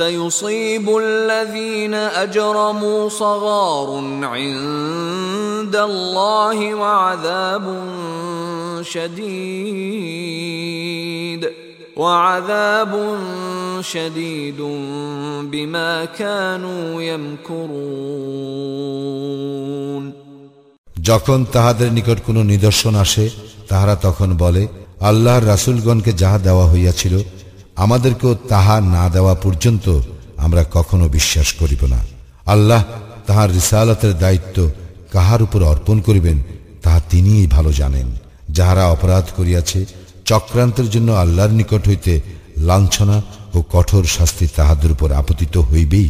سيصيب الذين اجرموا صغار عند الله وعذاب شديد وعذاب شديد بما كانوا يمكرون যখন তাহাদের নিকট কোনো নিদর্শন আসে তাহারা তখন বলে আল্লাহর রাসুলগণকে যাহা দেওয়া হইয়াছিল আমাদেরকেও তাহা না দেওয়া পর্যন্ত আমরা কখনো বিশ্বাস করিব না। আল্লাহ তাহার রিসালতের দায়িত্ব কাহার উপর অর্পণ করিবেন তাহা তিনিই ভালো জানেন। যাহারা অপরাধ করিয়াছে, চক্রান্তের জন্য আল্লাহর নিকট হইতে লাঞ্ছনা ও কঠোর শাস্তি তাহাদের উপর আপতিত হইবেই।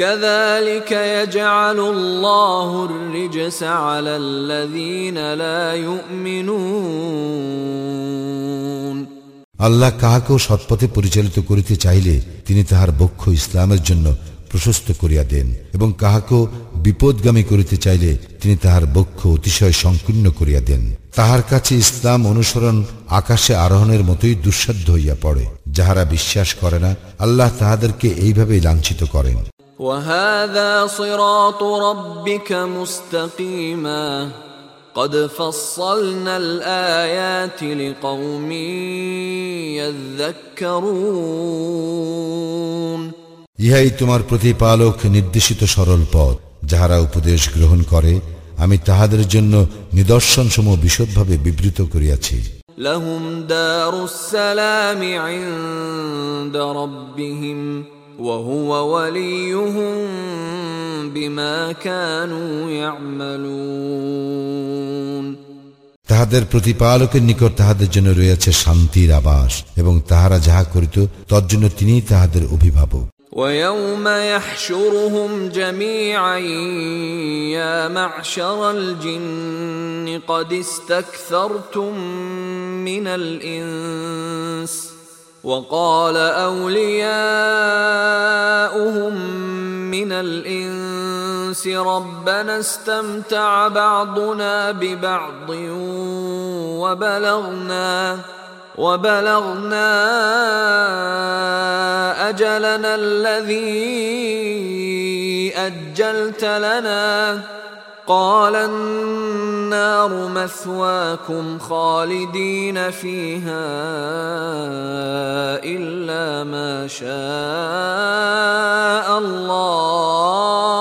كذلك يجعل الله الرجس على الذين لا يؤمنون আল্লাহ কাহাকেও সৎপথে পরিচালিত করিতে চাইলে তিনি তাহার বক্ষ ইসলামের জন্য প্রশস্ত করিয়া দেন এবং কাহাকেও বিপদগামী করিতে চাইলে তিনি তাহার বক্ষ অতিশয় সংকীর্ণ করিয়া দেন তাহার কাছে ইসলাম অনুসরণ আকাশে আরোহণের মতোই দুঃসাধ্য হইয়া পড়ে যাহারা বিশ্বাস করে না আল্লাহ তাহাদেরকে এইভাবেই লাঞ্ছিত করেন وهذا صراط ربك مستقيما قد فصلنا الآيات لقوم يذكرون ইহাই তোমার প্রতিপালক নির্দেশিত সরল পথ যাহারা উপদেশ গ্রহণ করে আমি তাহাদের জন্য নিদর্শনসমূহ বিশদভাবে বিবৃত করিয়াছি لهم دار السلام عند ربهم وهو وليهم بما كانوا يعملون তাহাদের প্রতিপালকের নিকট তাহাদের জন্য রয়েছে শান্তির আবাস এবং তাহারা যাহা করিত তজ্জন্য তিনিই তাহাদের অভিভাবক ويوم يحشرهم جميعا يا معشر الجن قد استكثرتم من الانس وقال أولياؤهم من الإنس ربنا استمتع بعضنا ببعض وبلغنا وبلغنا أجلنا الذي أجلت لنا قال النار مثواكم خالدين فيها إلا ما شاء الله.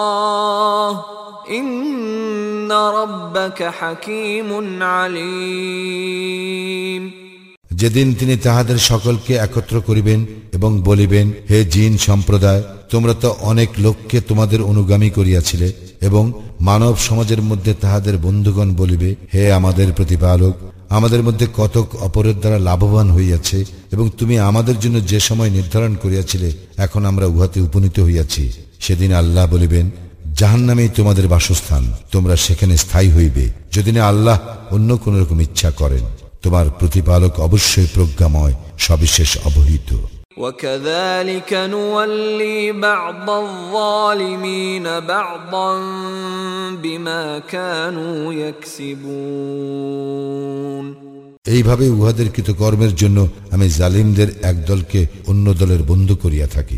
إن ربك حكيم عليم. যেদিন তিনি তাহাদের সকলকে একত্র করিবেন এবং বলিবেন, হে জিন সম্প্রদায়, তোমরা তো অনেক লোককে তোমাদের অনুগামী করিয়াছিলে এবং মানব সমাজের মধ্যে তাহাদের বন্ধুগণ বলিবে, হে আমাদের প্রতিপালক, আমাদের মধ্যে কতক অপরের দ্বারা লাভবান হইয়াছে এবং তুমি আমাদের জন্য যে সময় নির্ধারণ করিয়াছিলে, এখন আমরা উহাতে উপনীত হইয়াছি। সেদিন আল্লাহ বলিবেন, জাহান নামেই তোমাদের বাসস্থান, তোমরা সেখানে স্থায়ী হইবে, যদি না আল্লাহ অন্য কোন রকম ইচ্ছা করেন। তোমার প্রতিপালক অবশ্যই প্রজ্ঞাময় সবিশেষ অবহিত وكذلك نولي بعض الظالمين بعضا بما كانوا يكسبون এইভাবে উহাদের কৃতকর্মের জন্য আমি জালিমদের এক দলকে অন্য দলের বন্ধু করিয়া থাকি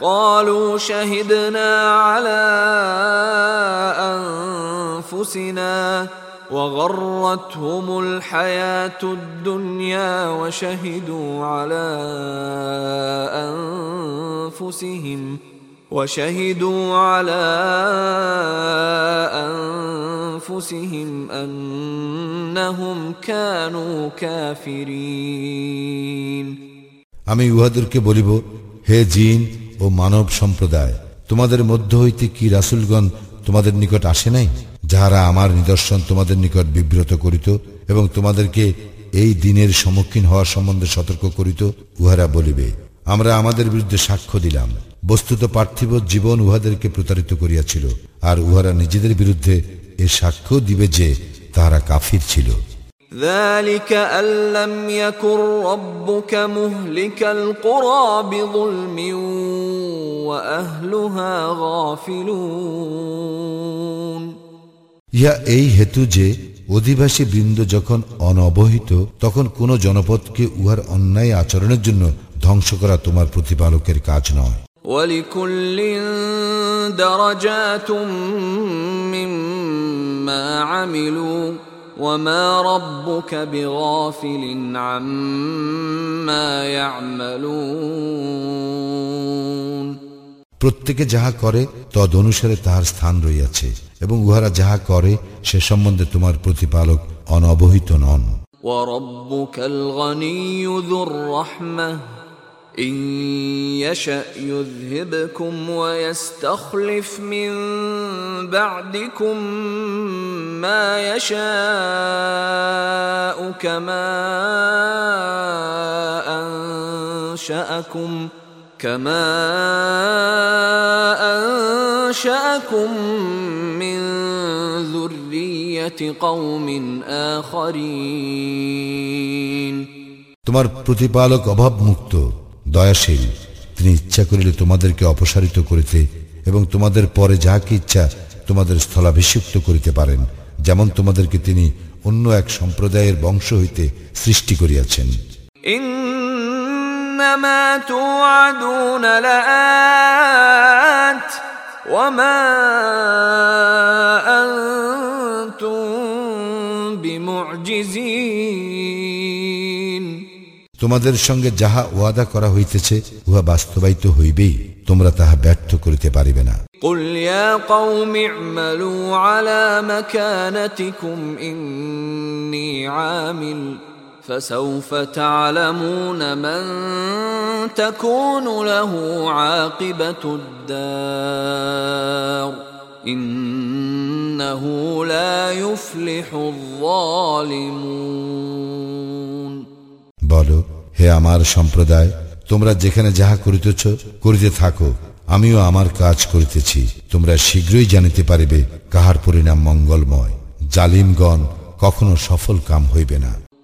قالوا شهدنا على أنفسنا وغرتهم الحياة الدنيا وشهدوا على أنفسهم وشهدوا على أنفسهم أنهم كانوا كافرين আমি উহাদেরকে বলিব হে জিন ও মানব সম্প্রদায়, তোমাদের মধ্য হইতে কি রাসুলগণ তোমাদের নিকট আসে নাই? যাহারা আমার নিদর্শন তোমাদের নিকট বিব্রত করিত এবং তোমাদেরকে এই দিনের সম্মুখীন হওয়ার সম্বন্ধে সতর্ক করিত, উহারা বলিবে, আমরা আমাদের বিরুদ্ধে সাক্ষ্য দিলাম। বস্তুত পার্থিব জীবন উহাদেরকে প্রতারিত করিয়াছিল, আর উহারা নিজেদের বিরুদ্ধে এ সাক্ষ্য দিবে যে তাহারা কাফির ছিল। ذلك أن لم يكن ربك مهلك القرى بظلم وأهلها غافلون ইহা এই হেতু যে অধিবাসী বৃন্দ যখন অনবহিত তখন কোন জনপদকে উহার অন্যায় আচরণের জন্য ধ্বংস করা তোমার প্রতিপালকের কাজ নয় ولكل درجات مما عملوا وما ربك بغافل عما يعملون প্রত্যেকে যাহা করে তদ অনুসারে তাহার স্থান রইয়াছে এবং উহারা যাহা করে সে সম্বন্ধে তোমার প্রতিপালক অনবহিত নন وربك الغني ذو الرحمة إن يشأ يذهبكم ويستخلف من بعدكم ما يشاء كما أنشأكم كما أنشأكم من ذرية قوم آخرين তোমার প্রতিপালক অভাব মুক্ত দয়াশীল তিনি ইচ্ছা করিলে তোমাদেরকে অপসারিত করিতে এবং তোমাদের পরে যাহাকে ইচ্ছা তোমাদের স্থলাভিষিক্ত করিতে পারেন যেমন তোমাদেরকে তিনি অন্য এক সম্প্রদায়ের বংশ হইতে সৃষ্টি করিয়াছেন إنما توعدون لآت وما أنتم بمعجزين তোমাদের সঙ্গে যাহা ওয়াদা করা হইতেছে উহা বাস্তবায়িত হইবেই তোমরা তাহা ব্যর্থ করিতে পারিবে না قل يا قوم اعملوا على مكانتكم إني عامل فسوف تعلمون من تكون له عاقبة الدار إنه لا يفلح الظالمون বলো, হে আমার সম্প্রদায়, তোমরা যেখানে যাহা করিতেছ, করিতে থাকো। আমিও আমার কাজ করিতেছি। তোমরা শীঘ্রই জানিতে পারিবে কাহার পরিণাম মঙ্গলময়। জালিমগণ কখনো সফল কাম হইবে না।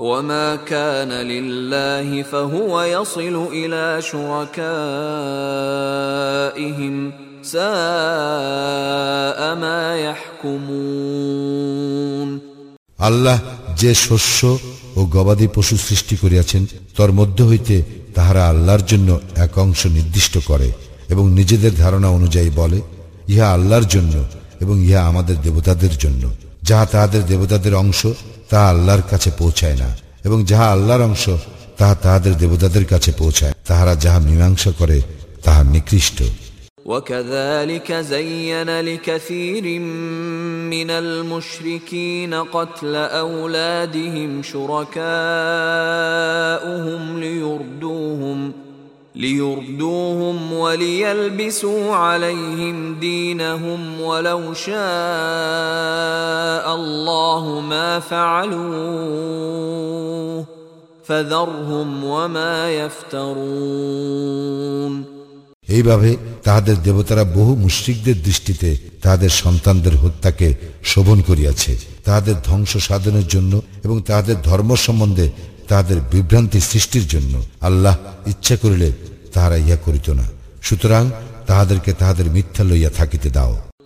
وما كان لله فهو يصل الى شركائهم ساء ما يحكمون আল্লাহ যে শস্য ও গবাদি পশু সৃষ্টি করিয়াছেন তর মধ্য হইতে তাহারা আল্লাহর জন্য এক অংশ নির্দিষ্ট করে এবং নিজেদের ধারণা অনুযায়ী বলে ইহা আল্লাহর জন্য এবং ইহা আমাদের দেবতাদের জন্য যাহা তাহাদের দেবতাদের অংশ তা আল্লাহর কাছে পৌঁছায় না এবং যাহা আল্লাহর অংশ তাহা তাহাদের দেবতাদের কাছে পৌঁছায় তাহারা যাহা মীমাংসা করে তাহা নিকৃষ্ট وكذلك زين لكثير من المشركين قتل أولادهم شركاؤهم ليردوهم ليردوهم وليلبسوا عليهم دينهم ولو شاء الله ما فعلوه فذرهم وما يفترون এইভাবে তাহাদের দেবতারা বহু মুশ্রিকদের দৃষ্টিতে তাহাদের সন্তানদের হত্যাকে শোভন করিয়াছে তাহাদের ধ্বংস সাধনের জন্য এবং তাহাদের ধর্ম সম্বন্ধে তাহাদের বিভ্রান্তি সৃষ্টির জন্য আল্লাহ ইচ্ছা করিলে তাহারা ইহা করিত না। সুতরাং তাহাদেরকে তাহাদের মিথ্যা লইয়া থাকিতে দাও।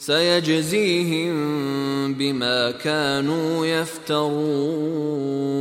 سيجزيهم بما كانوا يفترون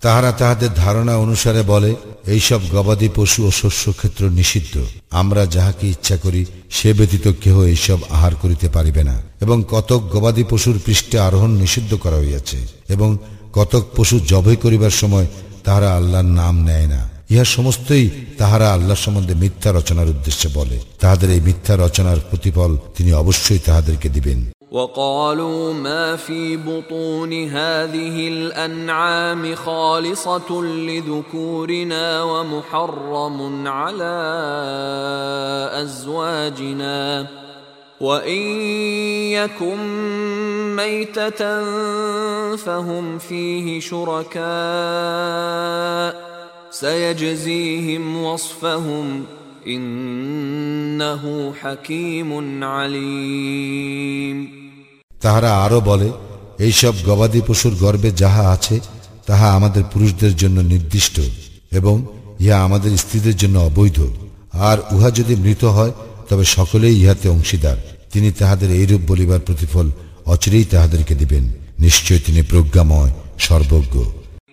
তাহারা তাহাদের ধারণা অনুসারে বলে এইসব গবাদি পশু ও শস্য ক্ষেত্র নিষিদ্ধ আমরা যাহাকে ইচ্ছা করি সে ব্যতীত কেহ এইসব আহার করিতে পারিবে না এবং কতক গবাদি পশুর পৃষ্ঠে আরোহণ নিষিদ্ধ করা হইয়াছে এবং কতক পশু জবাই করিবার সময় তাহারা আল্লাহর নাম নেয় না ইহা সমস্তই তাহারা আল্লাহ সম্বন্ধে মিথ্যা রচনার উদ্দেশ্যে বলে তাহাদের এই মিথ্যা রচনার প্রতিফল তিনি অবশ্যই তাহাদেরকে দিবেন وقالوا ما في بطون هذه الانعام خالصه لذكورنا ومحرم على ازواجنا وان يكن ميته فهم فيه شركاء سيجزيهم وصفهم انه حكيم عليم তাহারা আরো বলে এইসব গবাদি পশুর গর্বে যাহা আছে তাহা আমাদের পুরুষদের জন্য নির্দিষ্ট এবং ইহা আমাদের স্ত্রীদের জন্য অবৈধ আর উহা যদি মৃত হয় তবে সকলেই ইহাতে অংশীদার তিনি তাহাদের এইরূপ বলিবার প্রতিফল অচিরেই তাহাদেরকে দিবেন নিশ্চয় তিনি প্রজ্ঞাময় সর্বজ্ঞ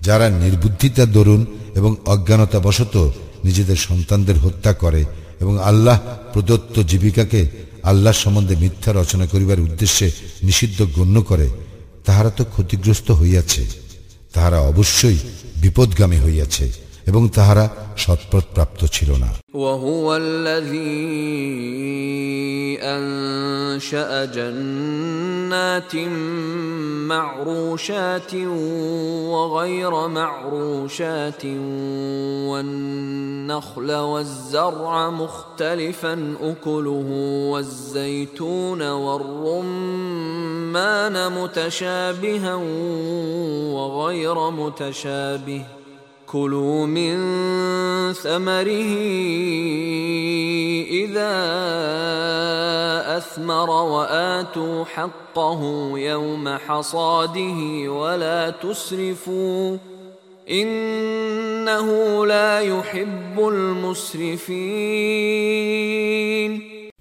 যারা নির্বুদ্ধিতা দরুন এবং অজ্ঞানতা বশত নিজেদের সন্তানদের হত্যা করে এবং আল্লাহ প্রদত্ত জীবিকাকে আল্লাহ সম্বন্ধে মিথ্যা রচনা করিবার উদ্দেশ্যে নিষিদ্ধ গণ্য করে, তাহারা তো ক্ষতিগ্রস্ত হইয়াছে। তাহারা অবশ্যই বিপদগামী হইয়াছে। এবং তাহারা সৎপথ প্রাপ্ত ছিল না وهو الذي أنشأ جنات معروشات وغير معروشات والنخل والزرع مختلفا أكله والزيتون والرمان متشابها وغير متشابه كلوا من ثمره إذا أثمر وآتوا حقه يوم حصاده ولا تسرفوا إنه لا يحب المسرفين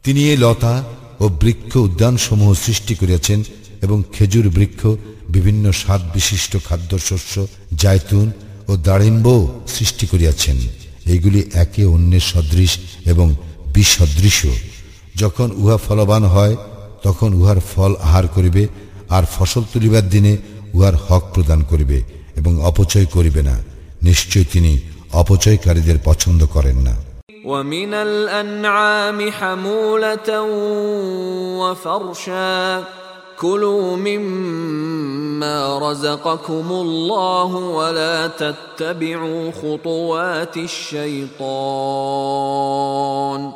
তিনি এই লতা ও বৃক্ষ উদ্যানসমূহ সৃষ্টি করিয়াছেন এবং খেজুর বৃক্ষ বিভিন্ন স্বাদ বিশিষ্ট খাদ্যশস্য জায়তুন ও দাড়িম্ব সৃষ্টি করিয়াছেন এইগুলি একে অন্যের সদৃশ এবং বিসদৃশ যখন উহা ফলবান হয় তখন উহার ফল আহার করিবে আর ফসল তুলিবার দিনে উহার হক প্রদান করিবে এবং অপচয় করিবে না নিশ্চয় তিনি অপচয়কারীদের পছন্দ করেন না ومن الأنعام حمولة وفرشا كلوا مما رزقكم الله ولا تتبعوا خطوات الشيطان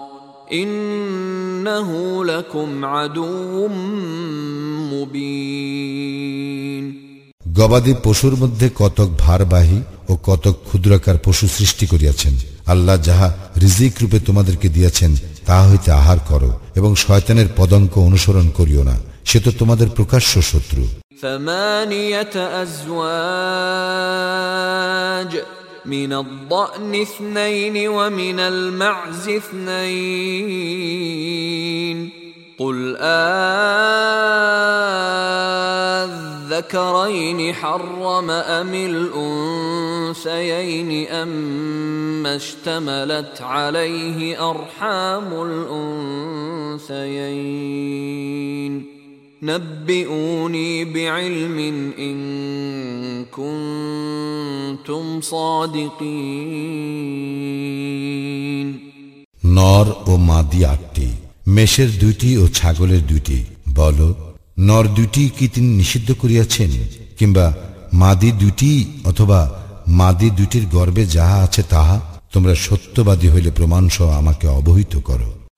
إنه لكم عدو مبين গবাদি পশুর মধ্যে কতক ভারবাহী ও কতক ক্ষুদ্রাকার পশু সৃষ্টি করিয়াছেন আল্লাহ যাহা রিজিক রূপে তোমাদেরকে দিয়াছেন তাহা হইতে আহার করো এবং শয়তানের পদঙ্ক অনুসরণ করিও না সে তো তোমাদের প্রকাশ্য শত্রু ثمانية أزواج من الضأن اثنين ومن المعز اثنين قل آذكرين حرم أم الأنثيين أما اشتملت عليه أرحام الأنثيين نبئوني بعلم إن كنتم صادقين নর ও মাদি আটটি মেষের দুইটি ও ছাগলের দুইটি বল নর দুইটি কি তিনি নিষিদ্ধ করিয়াছেন কিংবা মাদি দুইটি অথবা মাদি দুইটির গর্বে যাহা আছে তাহা তোমরা সত্যবাদী হইলে প্রমাণ সহ আমাকে অবহিত করো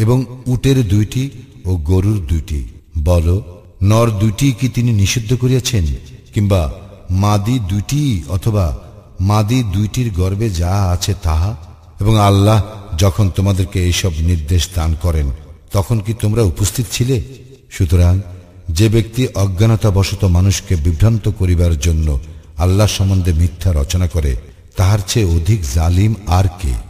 এবং উটের দুইটি ও গরুর দুইটি। বল, নর দুইটি কি তিনি নিষিদ্ধ করিয়াছেন? কিংবা মাদি দুইটি অথবা মাদি দুইটির গর্বে যা আছে তাহা? এবং আল্লাহ যখন তোমাদেরকে এইসব নির্দেশ দান করেন, তখন কি তোমরা উপস্থিত ছিলে? সুতরাং যে ব্যক্তি অজ্ঞানতাবশত মানুষকে বিভ্রান্ত করিবার জন্য আল্লাহ সম্বন্ধে মিথ্যা রচনা করে, তাহার চেয়ে অধিক জালিম আর কে?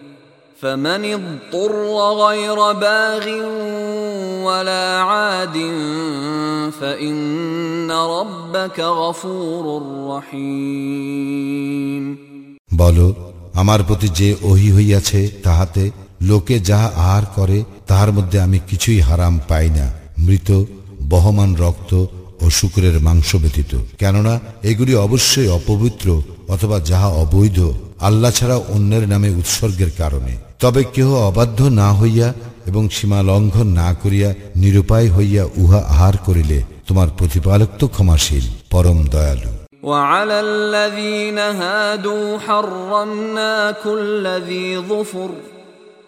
فمن اضطر غير باغ ولا عاد فإن ربك غفور رحيم বলো আমার প্রতি যে ওহি হইয়াছে তাহাতে লোকে যাহা আহার করে তাহার মধ্যে আমি কিছুই হারাম পাই না মৃত বহমান রক্ত ও শুকুরের মাংস ব্যতীত কেননা এগুলি অবশ্যই অপবিত্র অথবা যাহা অবৈধ আল্লাহ ছাড়া অন্যের নামে উৎসর্গের কারণে তবে কেহ অবাধ্য না হইয়া এবং সীমা লঙ্ঘন না করিয়া নিরুপায় হইয়া উহা আহার করিলে তোমার প্রতিপালক তো ক্ষমাশীল পরম দয়ালু وعلى الذين هادوا حرمنا كل ذي ظفر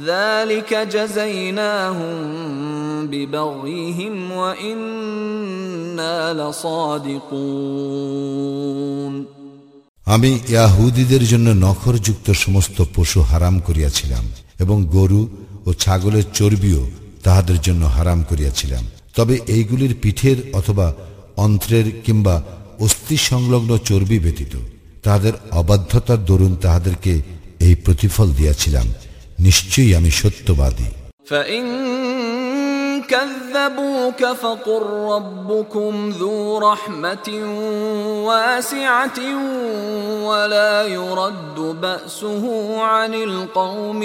ذلك جزيناهم ببغيهم وإنا لصادقون আমি ইয়াহুদীদের জন্য নখরযুক্ত সমস্ত পশু হারাম করিয়াছিলাম এবং গরু ও ছাগলের চর্বিও তাহাদের জন্য হারাম করিয়াছিলাম তবে এইগুলির পিঠের অথবা অন্ত্রের কিংবা অস্থি সংলগ্ন চর্বি ব্যতীত তাহাদের অবাধ্যতার দরুন তাহাদেরকে এই প্রতিফল দিয়াছিলাম নিশ্চয়ই আমি সত্যবাদী فإن كذبوك فقل ربكم ذو رحمة واسعة ولا يرد بأسه عن القوم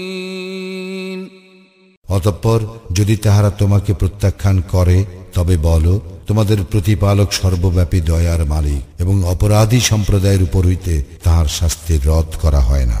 المجرمين অতঃপর যদি তাহারা তোমাকে প্রত্যাখ্যান করে তবে বলো তোমাদের প্রতিপালক সর্বব্যাপী দয়ার মালিক এবং অপরাধী সম্প্রদায়ের উপর হইতে তাহার শাস্তির রদ করা হয় না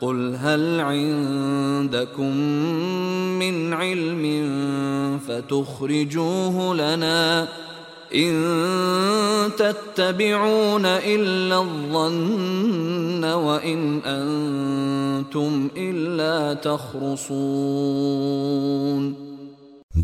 قل هل عندكم من علم فتخرجوه لنا إن تتبعون إلا الظن وإن أنتم إلا تخرصون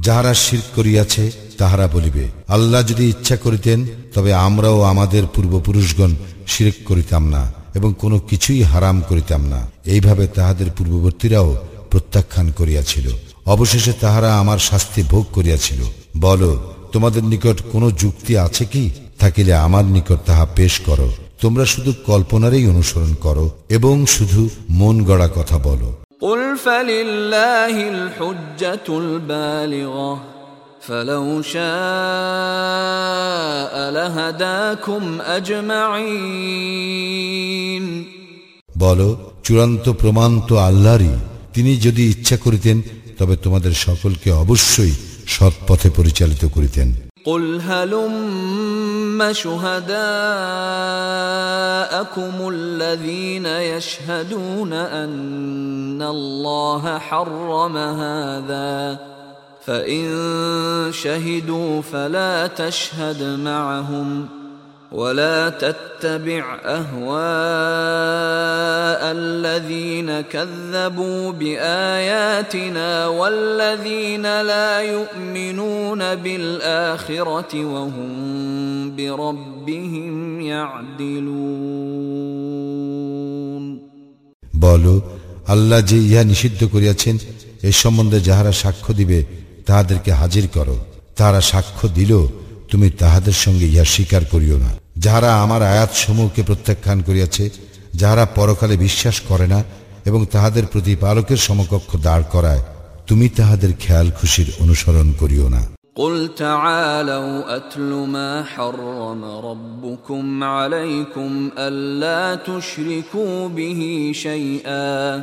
যাহারা শির করিয়াছে তাহারা বলিবে আল্লাহ যদি ইচ্ছা করিতেন তবে আমরাও আমাদের পূর্বপুরুষগণ শিরক করিতাম না এবং কোনো কিছুই হারাম করিতাম না এইভাবে তাহাদের পূর্ববর্তীরাও প্রত্যাখ্যান করিয়াছিল অবশেষে তাহারা আমার শাস্তি ভোগ করিয়াছিল বলো তোমাদের নিকট কোনো যুক্তি আছে কি থাকিলে আমার নিকট তাহা পেশ করো তোমরা শুধু কল্পনারই অনুসরণ করো এবং শুধু মন গড়া কথা বলো قل فلله الحجة البالغة فلو شاء لهداكم أجمعين বলো চূড়ান্ত প্রমাণ তো আল্লাহরই তিনি যদি ইচ্ছা করিতেন তবে তোমাদের সকলকে অবশ্যই সৎ পথে পরিচালিত করিতেন قل هلم شهداءكم الذين يشهدون أن الله حرم هذا فإن شهدوا فلا تشهد معهم ولا تتبع اهواء الذين كذبوا باياتنا والذين لا يؤمنون بالاخره وهم بربهم يعدلون বলো আল্লাহ যে ইহা নিষিদ্ধ করিয়াছেন এ সম্বন্ধে যাহারা সাক্ষ্য দিবে তাহাদেরকে হাজির করো তাহারা সাক্ষ্য দিল তুমি তাহাদের সঙ্গে ইহা স্বীকার করিও না যাহারা আমার আয়াত সমূহকে প্রত্যাখ্যান করিয়াছে যাহারা পরকালে বিশ্বাস করে না এবং তাহাদের প্রতিপালকের সমকক্ষ দাঁড় করায় তুমি তাহাদের খেয়াল খুশির অনুসরণ করিও না قل تعالوا أتل ما حرم ربكم عليكم ألا تشركوا به شيئا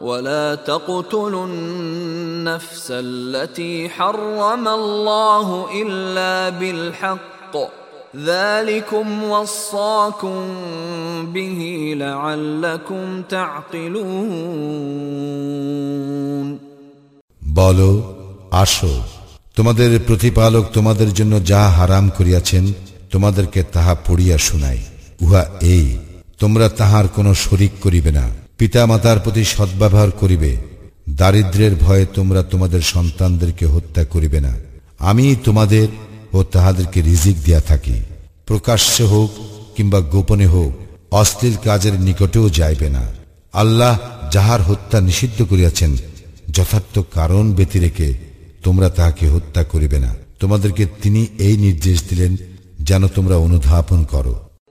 ولا تقتلوا النفس التي حرم الله الا بالحق ذلكم وصاكم به لعلكم تعقلون বলো আসো তোমাদের প্রতিপালক তোমাদের জন্য যা হারাম করিয়াছেন তোমাদেরকে তাহা পড়িয়া শুনাই উহা এই তোমরা তাহার কোনো শরিক করিবে না পিতা মাতার প্রতি সদ্ব্যবহার করিবে। দারিদ্রের ভয়ে তোমরা তোমাদের সন্তানদেরকে হত্যা করিবে না। আমি তোমাদের ও তাহাদেরকে রিজিক দিয়া থাকি। প্রকাশ্যে হোক কিংবা গোপনে হোক, অশ্লীল কাজের নিকটেও যাইবে না। আল্লাহ যাহার হত্যা নিষিদ্ধ করিয়াছেন, যথার্থ কারণ ব্যতি রেখে তোমরা তাহাকে হত্যা করিবে না। তোমাদেরকে তিনি এই নির্দেশ দিলেন, যেন তোমরা অনুধাবন করো।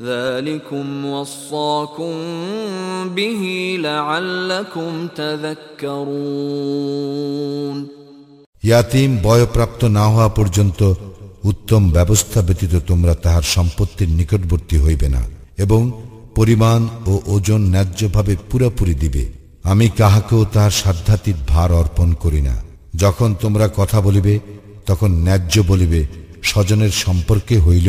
ذلكم وصاكم به لعلكم تذكرون ইয়াতিম বয়প্রাপ্ত না হওয়া পর্যন্ত উত্তম ব্যবস্থা ব্যতীত তোমরা তাহার সম্পত্তির নিকটবর্তী হইবে না এবং পরিমাণ ও ওজন ন্যায্যভাবে পুরাপুরি দিবে আমি কাহাকেও তাহার সাধ্যাতীত ভার অর্পণ করি না যখন তোমরা কথা বলিবে তখন ন্যায্য বলিবে স্বজনের সম্পর্কে হইল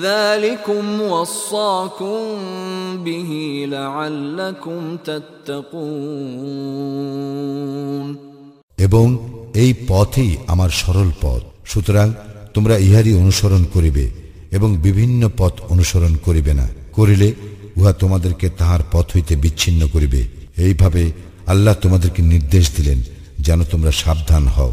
ذلكم وصاكم به لعلكم تتقون এবং এই পথই আমার সরল পথ সুতরাং তোমরা ইহারই অনুসরণ করিবে এবং বিভিন্ন পথ অনুসরণ করিবে না করিলে উহা তোমাদেরকে তাহার পথ হইতে বিচ্ছিন্ন করিবে এইভাবে আল্লাহ তোমাদেরকে নির্দেশ দিলেন যেন তোমরা সাবধান হও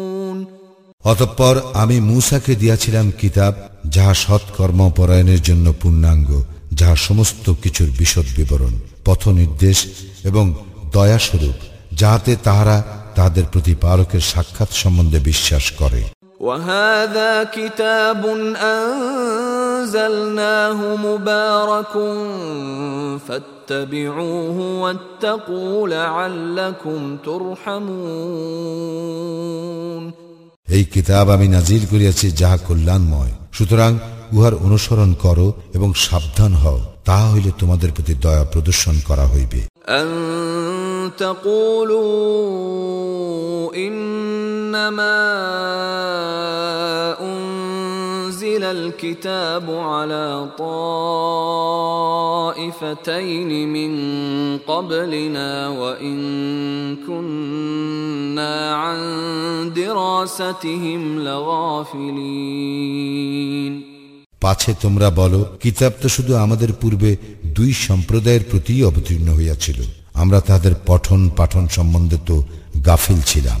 অতঃপর আমি মূসাকে দিয়াছিলাম কিতাব যাহা সৎকর্ম পরায়ণের জন্য পূর্ণাঙ্গ যাহা সমস্ত কিছুর বিশদ বিবরণ পথ নির্দেশ এবং দয়াস্বরূপ যাহাতে তাহারা তাহাদের প্রতিপালকের সাক্ষাৎ সম্বন্ধে বিশ্বাস করে وهذا كتاب أنزلناه مبارك فاتبعوه واتقوا لعلكم ترحمون এই কিতাব আমি নাজিল করিয়াছি যাহা কল্যাণময় সুতরাং উহার অনুসরণ করো এবং সাবধান হও তাহা হইলে তোমাদের প্রতি দয়া প্রদর্শন করা হইবে أن تقولوا إنما أنزل الكتاب على طائفتين من قبلنا وإن كنا عن دراستهم لغافلين পাছে তোমরা বলো কিতাব তো শুধু আমাদের পূর্বে দুই সম্প্রদায়ের প্রতি অবতীর্ণ হইয়াছিল আমরা তাদের পঠন পাঠন সম্বন্ধে তো গাফিল ছিলাম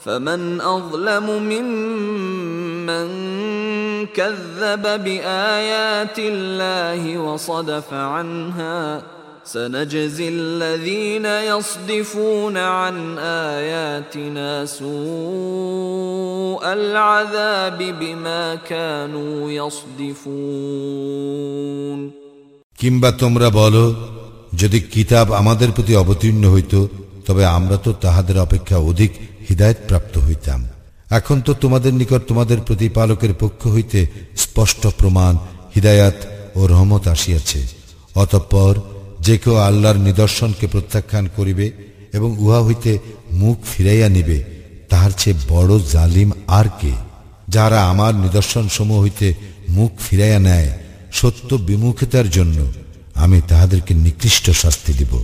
فمن أظلم ممن كذب بآيات الله وصدف عنها سنجزي الذين يصدفون عن آياتنا سوء العذاب بما كانوا يصدفون কিংবা তোমরা বলো যদি কিতাব আমাদের প্রতি অবতীর্ণ হইত তবে আমরা তো তাহাদের অপেক্ষা অধিক হৃদায়ত প্রাপ্ত হইতাম। এখন তো তোমাদের নিকট তোমাদের প্রতিপালকের পক্ষ হইতে স্পষ্ট প্রমাণ, হৃদায়াত ও রহমত আসিয়াছে। অতঃপর যে কেউ আল্লাহর নিদর্শনকে প্রত্যাখ্যান করিবে এবং উহা হইতে মুখ ফিরাইয়া নিবে, তাহার চেয়ে বড় জালিম আর কে? যারা আমার নিদর্শন সমূহ হইতে মুখ ফিরাইয়া নেয়, সত্য বিমুখিতার জন্য আমি তাহাদেরকে নিকৃষ্ট শাস্তি দিব।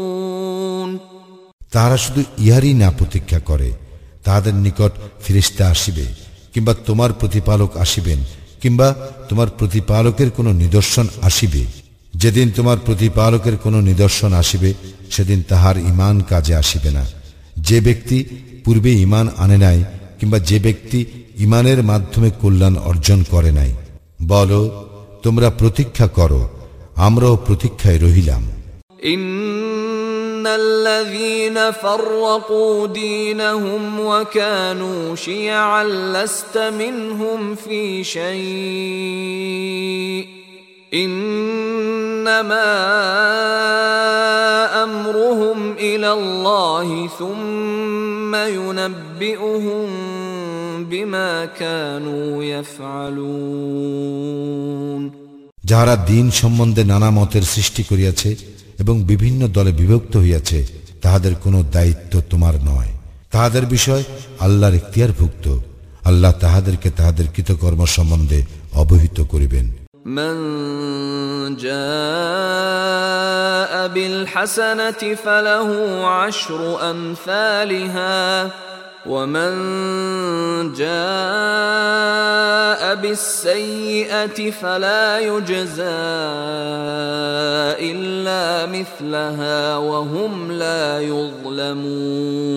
তাহারা শুধু ইহারই না প্রতীক্ষা করে, তাহাদের নিকট ফিরিস্তা আসিবে, কিংবা তোমার প্রতিপালক আসিবেন, কিংবা তোমার প্রতিপালকের কোনো নিদর্শন আসিবে। যেদিন তোমার প্রতিপালকের কোনো নিদর্শন আসিবে, সেদিন তাহার ইমান কাজে আসিবে না। যে ব্যক্তি পূর্বে ইমান আনে নাই, কিংবা যে ব্যক্তি ইমানের মাধ্যমে কল্যাণ অর্জন করে নাই, বলো, তোমরা প্রতীক্ষা করো, আমরাও প্রতীক্ষায় রহিলাম। ان الذين فرقوا دينهم وكانوا شيعا لست منهم في شيء انما امرهم الى الله ثم ينبئهم بما كانوا يفعلون যাহারা দিন সম্বন্ধে নানা মতের সৃষ্টি করিয়াছে এবং বিভিন্ন দলে বিভক্ত হইয়াছে তাহাদের কোনো দায়িত্ব তোমার নয় তাহাদের বিষয় আল্লাহর ভুক্ত আল্লাহ তাহাদেরকে তাহাদের কৃতকর্ম সম্বন্ধে অবহিত করিবেন من جاء بالحسنة فله عشر أمثالها ومن جاء بالسيئه فلا يجزى الا مثلها وهم لا يظلمون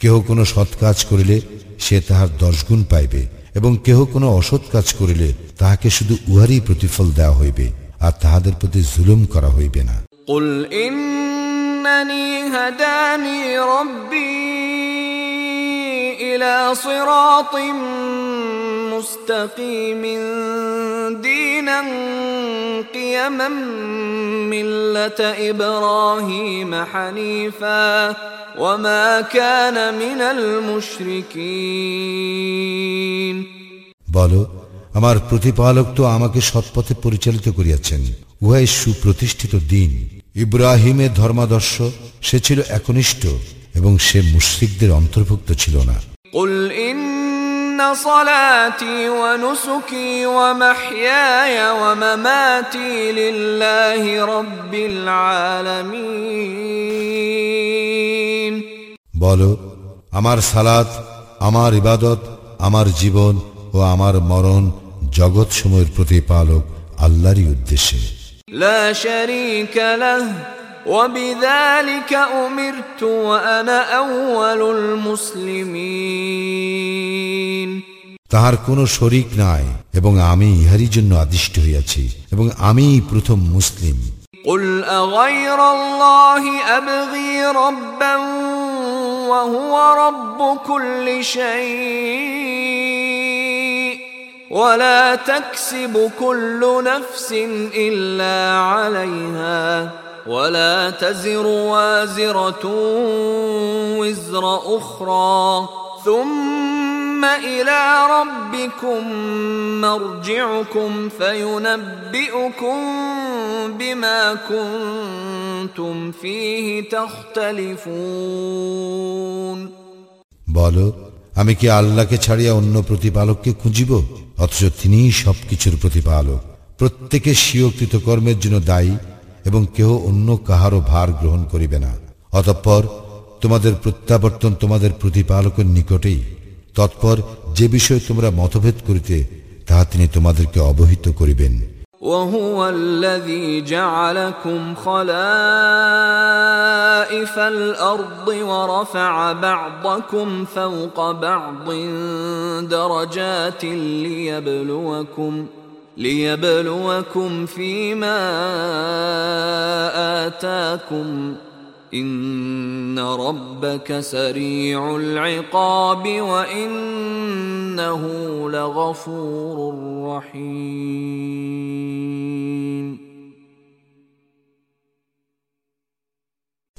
কেহ কোনো সৎ কাজ করিলে সে তাহার দশ গুণ পাইবে এবং কেহ কোনো অসৎ কাজ করিলে তাহাকে শুধু উহারই প্রতিফল দেওয়া হইবে আর তাহাদের প্রতি জুলুম করা হইবে না قل إنني هداني ربي إلى صراط مستقيم دينا قيما ملة إبراهيم حنيفا وما كان من المشركين বলো আমার প্রতিপালক তো আমাকে সৎপথে পরিচালিত করিয়াছেন উহাই সুপ্রতিষ্ঠিত দিন ইব্রাহিমের ধর্মাদর্শ সে ছিল একনিষ্ঠ এবং সে মুশ্রিকদের অন্তর্ভুক্ত ছিল না قل إن صلاتي ونسكي ومحياي ومماتي لله رب العالمين বলো আমার সালাত আমার ইবাদত আমার জীবন ও আমার মরণ জগৎ সময়ের প্রতিপালক আল্লাহরই উদ্দেশ্যে لا شريك له وبذلك أمرت وأنا أول المسلمين তাহার কোনো শরিক নাই এবং আমি ইহারই জন্য আদিষ্ট হইয়াছি এবং আমি প্রথম মুসলিম قل أغير الله أبغي ربا وهو رب كل شيء ولا تكسب كل نفس إلا عليها ولا تزر وازرة وزر أخرى ثم إلى ربكم مرجعكم فينبئكم بما كنتم فيه تختلفون. বলো আমি কি আল্লাহকে ছাড়িয়া অন্য প্রতিপালককে খুঁজিব? অথচ তিনিই সবকিছুর প্রতিপালক। প্রত্যেকে স্বীয় কৃতকর্মের জন্য দায়ী এবং কেহ অন্য কাহারও ভার গ্রহণ করিবে না। অতঃপর তোমাদের প্রত্যাবর্তন তোমাদের প্রতিপালকের নিকটেই। তৎপর যে বিষয়ে তোমরা মতভেদ করিতে, তাহা তিনি তোমাদেরকে অবহিত করিবেন। وهو الذي جعلكم خلائف الأرض ورفع بعضكم فوق بعض درجات ليبلوكم ليبلوكم فيما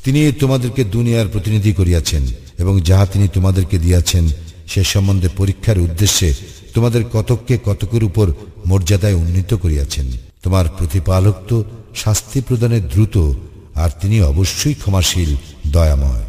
তিনি তোমাদেরকে দুনিয়ার প্রতিনিধি করিয়াছেন এবং যাহা তিনি তোমাদেরকে দিয়াছেন, সে সম্বন্ধে পরীক্ষার উদ্দেশ্যে তোমাদের কতককে কতকের উপর মর্যাদায় উন্নীত করিয়াছেন। তোমার প্রতিপালক তো শাস্তি প্রদানে দ্রুত আর তিনি অবশ্যই ক্ষমাশীল দয়াময়।